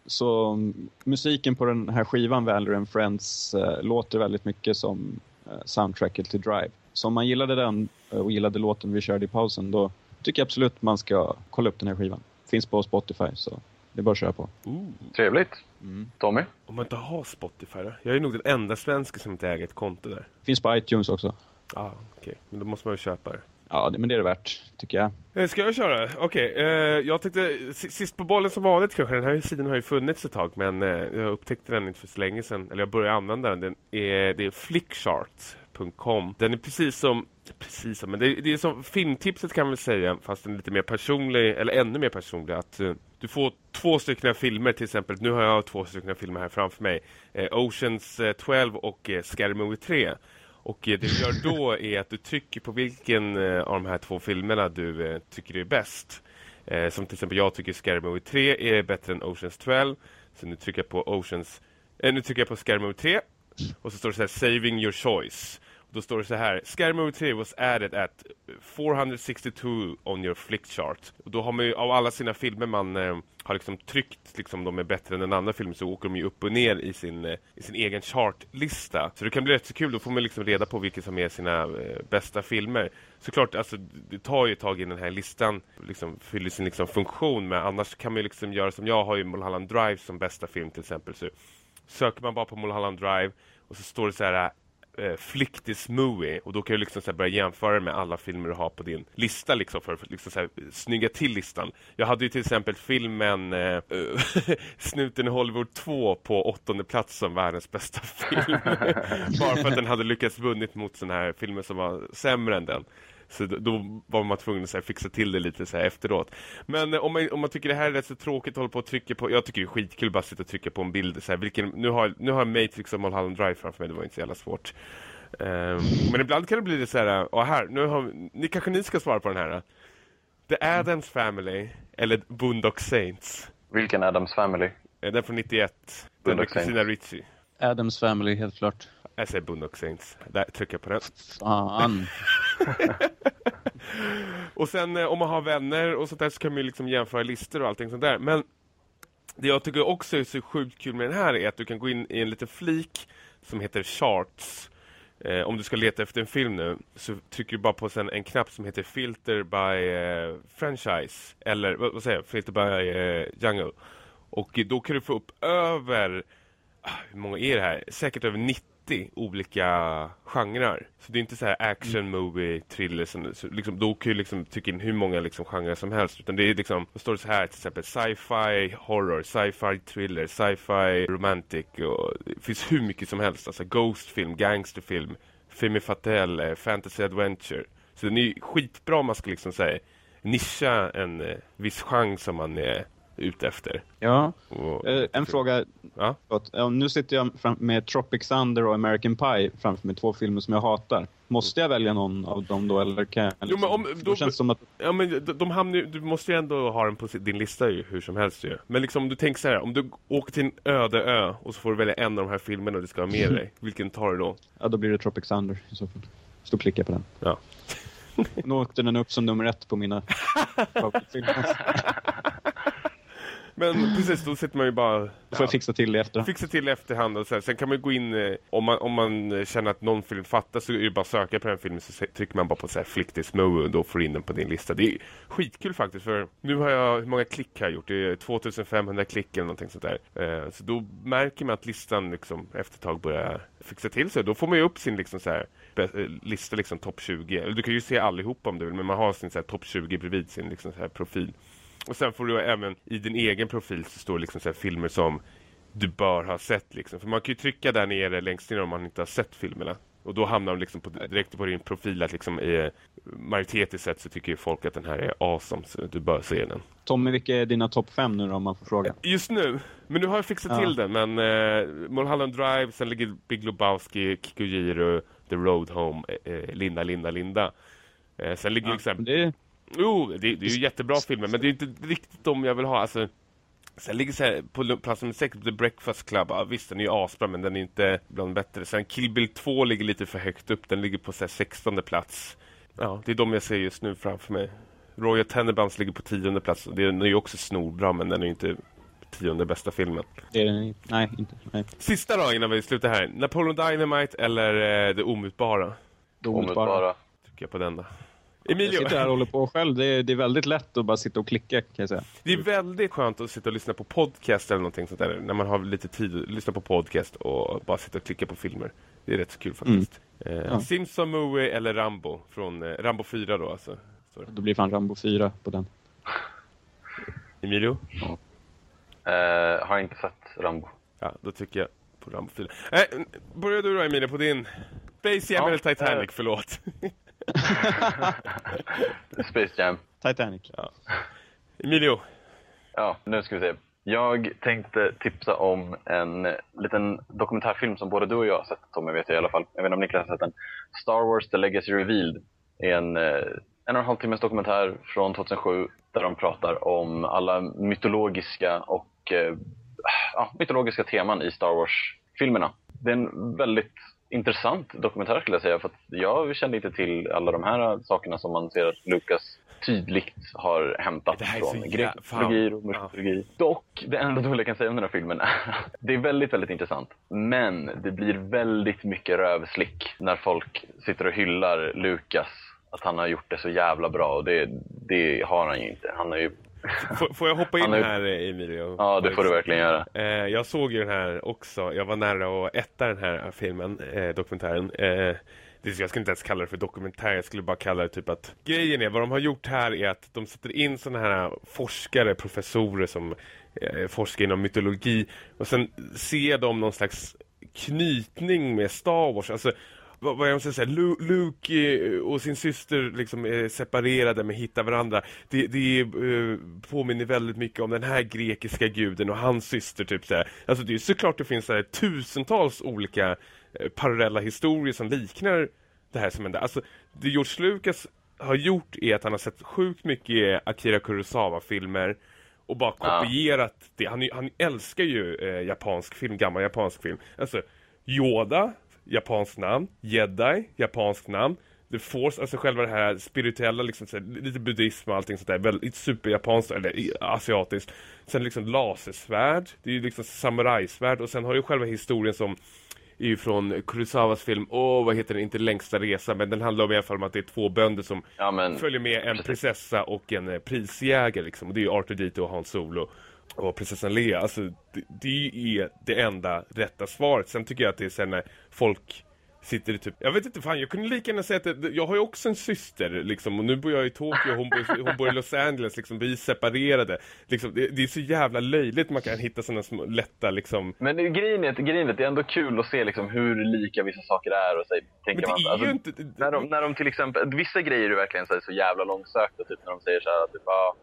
Så mm, musiken på den här skivan, Valerie and Friends, låter väldigt mycket som soundtracket till Drive. Så om man gillade den eh, och gillade låten vi körde i pausen, då tycker jag absolut man ska kolla upp den här skivan. Finns på Spotify, så det är bara att köra på. Ooh. Trevligt. Mm. Tommy? Om man inte har Spotify då? Jag är nog den enda svensken som inte äger ett konto där. Finns på iTunes också. Ja, ah, okej. Men då måste man ju köpa det. Ja, men det är det värt, tycker jag. Eh, ska jag köra? Okej, Okay. jag tänkte sist på bollen som vanligt kanske. Den här sidan har ju funnits ett tag men eh, jag upptäckte den inte för så länge sedan. Eller jag började använda den. den är, det är flickchart.com. Den är precis som, precis som, men det, är- det är som filmtipset kan man väl säga fast den är lite mer personlig, eller ännu mer personlig. Att du får två stycken filmer till exempel. Nu har jag två stycken filmer här framför mig. Eh, Oceans 12 och eh, Scary Movie 3. Och eh, det du gör då är att du trycker på vilken eh, av de här två filmerna du eh, tycker är bäst. Som till exempel jag tycker Scary Movie 3 är bättre än Oceans 12. Så nu trycker jag på Oceans... Äh, nu trycker jag på Scary Movie 3. Och så står det så här, Saving your choice. Då står det så här, Scary Movie 3 was added at 462 on your flick chart. Och då har man ju av alla sina filmer man eh, har liksom tryckt liksom de är bättre än den andra filmen så åker de ju upp och ner i sin, eh, i sin egen chartlista. Så det kan bli rätt så kul, då får man liksom reda på vilka som är sina eh, bästa filmer. Såklart, alltså, det tar ju ett tag innan den här listan liksom fyller sin liksom, funktion, men annars kan man ju liksom göra som jag har ju Mulholland Drive som bästa film till exempel. Så söker man bara på Mulholland Drive och så står det så här eh, Flick this movie och då kan du liksom så börja jämföra med alla filmer du har på din lista liksom för att liksom så här, snygga till listan. Jag hade ju till exempel filmen eh, Snuten i Hollywood 2 på åttonde plats som världens bästa film. Bara för att den hade lyckats vunnit mot sådana här filmer som var sämre än den. Så då, var man tvungen att så här, fixa till det lite så här efteråt. Men eh, om, man, om man tycker det här är rätt så tråkigt att hålla på och trycka på. Jag tycker det är skitkul att bara sitta och trycka på en bild. Så här, vilken, nu, har, nu har jag Matrix och Mulholland Drive framför mig. Det var inte så jävla svårt. Ehm, men ibland kan det bli det så här. Och här, nu har, ni, kanske ni ska svara på den här. The Addams Family eller Boondock Saints. Vilken Adams Family? Eh, Den från 91. Den med. Christina Ricci. Adams Family, helt klart. Jag säger Boondock Saints. Där trycker jag på den. Fan. Och sen eh, om man har vänner och sånt där så kan man ju liksom jämföra listor och allting sånt där. Men det jag tycker också är så sjukt kul med den här är att du kan gå in i en liten flik som heter Charts. Eh, om du ska leta efter en film nu så trycker du bara på sen en knapp som heter Filter by eh, Franchise. Eller vad, vad säger jag? Filter by eh, Jungle. Och då kan du få upp över, ah, hur många är det här? Säkert över 90 olika genrer. Så det är inte så här action, movie, thriller. Som, så liksom, då kan du liksom trycka in hur många liksom, genrer som helst. Utan det är liksom, då står det så här till exempel sci-fi, horror, sci-fi, thriller, sci-fi, romantic. Och det finns hur mycket som helst. Alltså ghostfilm, gangsterfilm. Femme Fatale, eh, Fantasy Adventure. Så den är ju skitbra om man ska liksom säga nischa en eh, viss chans som man är ute efter. Ja, Och, eh, en fråga. Ja. Förlåt. Nu sitter jag fram med Tropic Thunder och American Pie framför mig, två filmer som jag hatar. Måste jag välja någon av dem då, eller kan jag liksom, men om- då, känns som att Ja men de, de hamnar du måste ju ändå ha den på din lista ju, hur som helst ju. Men liksom om du tänker så här, om du åker till en öde ö och så får du välja en av de här filmerna du ska ha med dig. Vilken tar du då? Ja, då blir det Tropic Thunder i så fall. Så klickar jag på den. Ja. Nu åkte den upp som nummer ett på mina favoritfilmer. Men precis, då sitter man ju bara... Då får jag fixa till det efter. Fixa till i efterhand och så här. Sen kan man ju gå in, eh, om man, om man känner att någon film fattas så är det bara att söka på den filmen så trycker man bara på så här flick this movie och då får in den på din lista. Det är skitkul faktiskt för nu har jag, hur många klick har jag gjort? Det är 2500 klick eller någonting sånt där. Eh, så då märker man att listan liksom efter ett tag börjar fixa till sig. Då får man ju upp sin liksom så här, eh, lista liksom topp 20. Eller du kan ju se allihopa om du vill men man har sin så här topp 20 bredvid sin liksom så här profil. Och sen får du även i din egen profil så står det liksom så filmer som du bör ha sett liksom. För man kan ju trycka där nere längst ner om man inte har sett filmerna. Och då hamnar de liksom på, direkt på din profil att liksom i majoritet sett så tycker ju folk att den här är awesome så du bör se den. Tommy, vilka är dina topp fem nu då, om man får fråga? Just nu, men nu har jag fixat Ja. till den men eh, Mulholland Drive, sen ligger Big Lebowski, Kikujiro, The Road Home, eh, eh, Linda, Linda, Linda. Eh, sen ligger Ja, exempel det Jo, det, det är ju jättebra filmer, men det är inte riktigt de jag vill ha. Alltså, sen ligger så här på plats nummer sex, The Breakfast Club. Ja, visst, den är ju asbra, men den är inte bland bättre. Sen Kill Bill 2 ligger lite för högt upp. Den ligger på så här, 16 plats. Ja, det är de jag ser just nu framför mig. Royal Tenenbaums ligger på tionde plats. Den är ju också snorbra, men den är ju inte tionde bästa filmen. det är den Nej, inte. Nej. Sista då, innan vi slutar här. Napoleon Dynamite eller eh, Det Omutbara? Omutbara. Tycker jag på den då. Jag Emilio? sitter här och håller på själv. Det är, det är väldigt lätt att bara sitta och klicka, kan jag säga. Det är väldigt skönt att sitta och lyssna på podcast eller någonting sånt där. När man har lite tid att lyssna på podcast och bara sitta och klicka på filmer. Det är rätt så kul faktiskt. Eh, Ja. Simpson Movie eller Rambo. Från eh, Rambo 4 då alltså. Så. Då blir fan Rambo 4 på den. Emilio? Eh, har inte sett Rambo. Ja, då tycker jag på Rambo 4. Eh, börjar du då Emilio på din Space Jam Ja, eller Titanic? eh. Förlåt. Space Jam. Titanic. Emilio? Ja, nu ska vi se. Jag tänkte tipsa om en liten dokumentärfilm som både du och jag har sett, Tommy vet jag i alla fall. Jag vet inte om Niklas har sett den. Star Wars The Legacy Revealed är en eh, en och en halv timmes dokumentär från 2007 där de pratar om alla mytologiska och eh, ja, mytologiska teman i Star Wars-filmerna. Det är en väldigt intressant dokumentär skulle jag säga för att jag kände inte till alla de här sakerna som man ser att Lucas tydligt har hämtat från fan. mytologi och mörk mytologi. Dock, det enda dåliga jag kan säga om den här filmen är att det är väldigt, väldigt intressant. Men det blir väldigt mycket rövslick när folk sitter och hyllar Lucas. Att han har gjort det så jävla bra och det, det har han ju inte. Han har ju... Får, får jag hoppa in är- här eh, Emilio? Ja, det får du verkligen göra. Eh, jag såg ju den här också. Jag var nära att etta den här filmen, eh, dokumentären. Eh, jag skulle inte ens kalla det för dokumentär, jag skulle bara kalla det typ att grejen är, vad de har gjort här är att de sätter in sådana här forskare, professorer som eh, forskar inom mytologi och sen ser de någon slags knytning med Star Wars. Alltså, vad, vad jag måste säga, Lu, Luke eh, och sin syster liksom är separerade men hittar varandra. Det, det eh, påminner väldigt mycket om den här grekiska guden och hans syster typ så här. Alltså det är såklart det finns så här, tusentals olika eh, parallella historier som liknar det här som hände. Alltså det George Lucas har gjort är att han har sett sjukt mycket Akira Kurosawa-filmer och bara Ja. kopierat det. Han, han älskar ju eh, japansk film, gammal japansk film. Alltså Yoda, japanskt namn. Jedi, japanskt namn. The Force, alltså själva det här spirituella, liksom, här, lite buddhism och allting sånt där. Väldigt superjapanskt, eller asiatiskt. Sen liksom lasersvärd, det är ju liksom samurajsvärd. Och sen har ju själva historien som är ju från Kurosawas film, åh vad heter den, inte längsta resa, men den handlar om i alla fall om att det är två bönder som Ja, men följer med en prinsessa och en eh, prisjägare liksom. Och det är ju Arthur Dito och Hans Solo och prinsessan Lea. Alltså det, det är det enda rätta svaret. Sen tycker jag att det är sen när folk sitter i typ, jag vet inte fan, jag kunde lika gärna säga att det, jag har ju också en syster liksom, och nu bor jag i Tokyo, hon bor, hon bor i Los Angeles liksom, vi är separerade liksom, det, det är så jävla löjligt man kan hitta sådana små lätta liksom Men det, grejen är, grejen är det är ändå kul att se liksom hur lika vissa saker är och så, tänker man, alltså, inte när, de, när de till exempel, vissa grejer är verkligen så, här, så jävla långsökta, typ när de säger så här, typ, ja,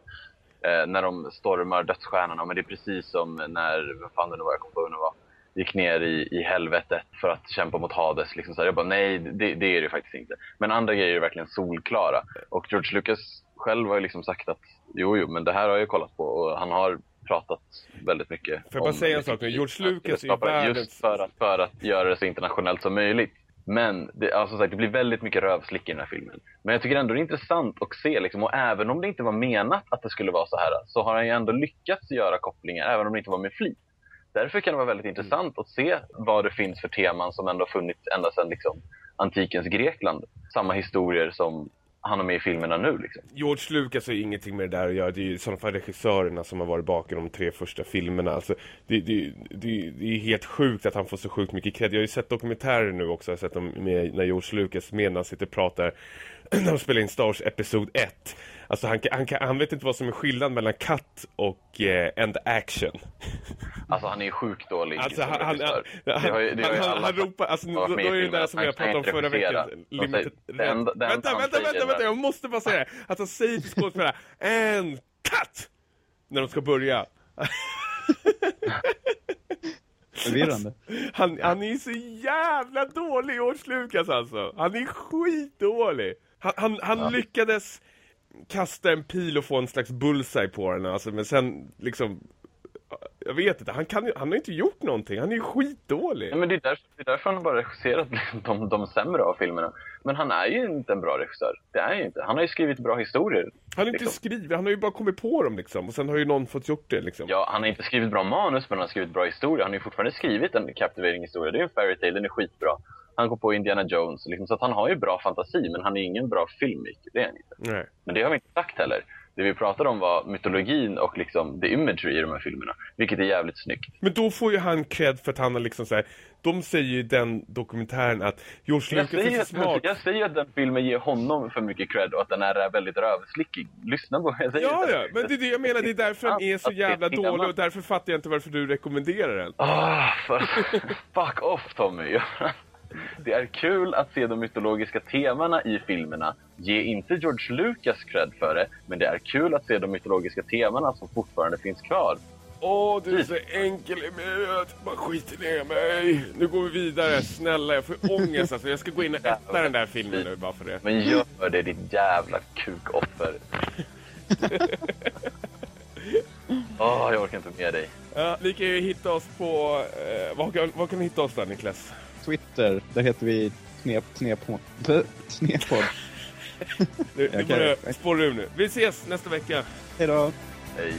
eh, när de stormar dödsstjärnorna, men det är precis som när, vad fan det nu var, jag kommer på var, gick ner i, i helvetet för att kämpa mot Hades. Liksom så här. Jag bara, nej, det, det är det faktiskt inte. Men andra grejer är verkligen solklara. Och George Lucas själv har ju liksom sagt att, jo, jo, men det här har jag kollat på och han har pratat väldigt mycket Får jag bara säga en sak nu? George Lucas är världens... Just för att, för att göra det så internationellt som möjligt. Men det, alltså sagt, det blir väldigt mycket rövslick i den här filmen. Men jag tycker ändå det är intressant att se, liksom, och även om det inte var menat att det skulle vara så här, så har han ju ändå lyckats göra kopplingar, även om det inte var med flit. Därför kan det vara väldigt intressant att se vad det finns för teman som ändå funnits ända sedan liksom, antikens Grekland. Samma historier som han är med i filmerna nu. Liksom. George Lucas har ju ingenting med det där att göra. Det är ju i sådana fall regissörerna som har varit bakom de tre första filmerna. Alltså, det, det, det, det är helt sjukt att han får så sjukt mycket cred. Jag har ju sett dokumentärer nu också. Jag har sett dem med, när George Lucas med när han sitter och pratar när de spelar in Star Wars Episod 1. Alltså han, han, han vet inte vad som är skillnad mellan cut och eh, end action. Alltså han är ju sjukt dålig. Alltså han, han, han, ju- ju han, alla han ropar, alltså som då, har då är det där som han jag pratade om förra veckan. Limited det enda vänta, han vänta, vänta, vänta, jag måste bara säga det. Att han säger till skådespelarna, en cut! När de ska börja. Förvirrande. Han, han är så jävla dålig, George Lucas alltså. Han är skitdålig. Han, han, han lyckades kasta en pil och få en slags bullseye på den, alltså, men sen liksom... Jag vet inte, han, kan, ju- han har inte gjort någonting. Han är ju skitdålig. Nej, men det, är därför, det är därför han bara regisserat de, de sämre av filmerna. Men han är ju inte en bra regissör. Det är ju inte. Han har ju skrivit bra historier. Han har inte liksom. skrivit, han har ju bara kommit på dem liksom. Och sen har ju någon fått gjort det liksom. Ja, han har inte skrivit bra manus, men han har skrivit bra historia. Han har ju fortfarande skrivit en captivating historia. Det är en fairy tale, den är skitbra. Han går på Indiana Jones, liksom, så att han har ju bra fantasi, men han är ingen bra filmmaker. Det är han inte. Nej. Men det har vi inte sagt heller. Det vi pratade om var mytologin och liksom the imagery i de här filmerna. Vilket är jävligt snyggt. Men då får ju han cred för att han har liksom så här, De säger ju i den dokumentären att George Lucas är så att, smart. jag säger att den filmen ger honom för mycket cred och att den är väldigt rövslickig. Lyssna på vad jag säger. Ja, ja, men det är det jag menar. Det är därför han är så jävla dålig och därför fattar jag inte varför du rekommenderar den. Ah, för, fuck off Tommy. Det är kul att se de mytologiska temana i filmerna. Ge inte George Lucas cred för det, men det är kul att se de mytologiska temana som fortfarande finns kvar. Åh, du är så enkel i möt. Bara skiter ner mig. Nu går vi vidare. Snälla, jag får ångest. Alltså, jag ska gå in och äta den där filmen nu bara för det. Men gör det, ditt jävla kukoffer. Åh, jag orkar inte med dig. Ja, ni kan ju hitta oss på... Eh, vad, kan, vad kan ni hitta oss där, Niklas? Twitter, där heter vi Knep, Knepod. Knepod. Nu, nu börjar spåra ur nu. Vi ses nästa vecka. Hej då! Hej.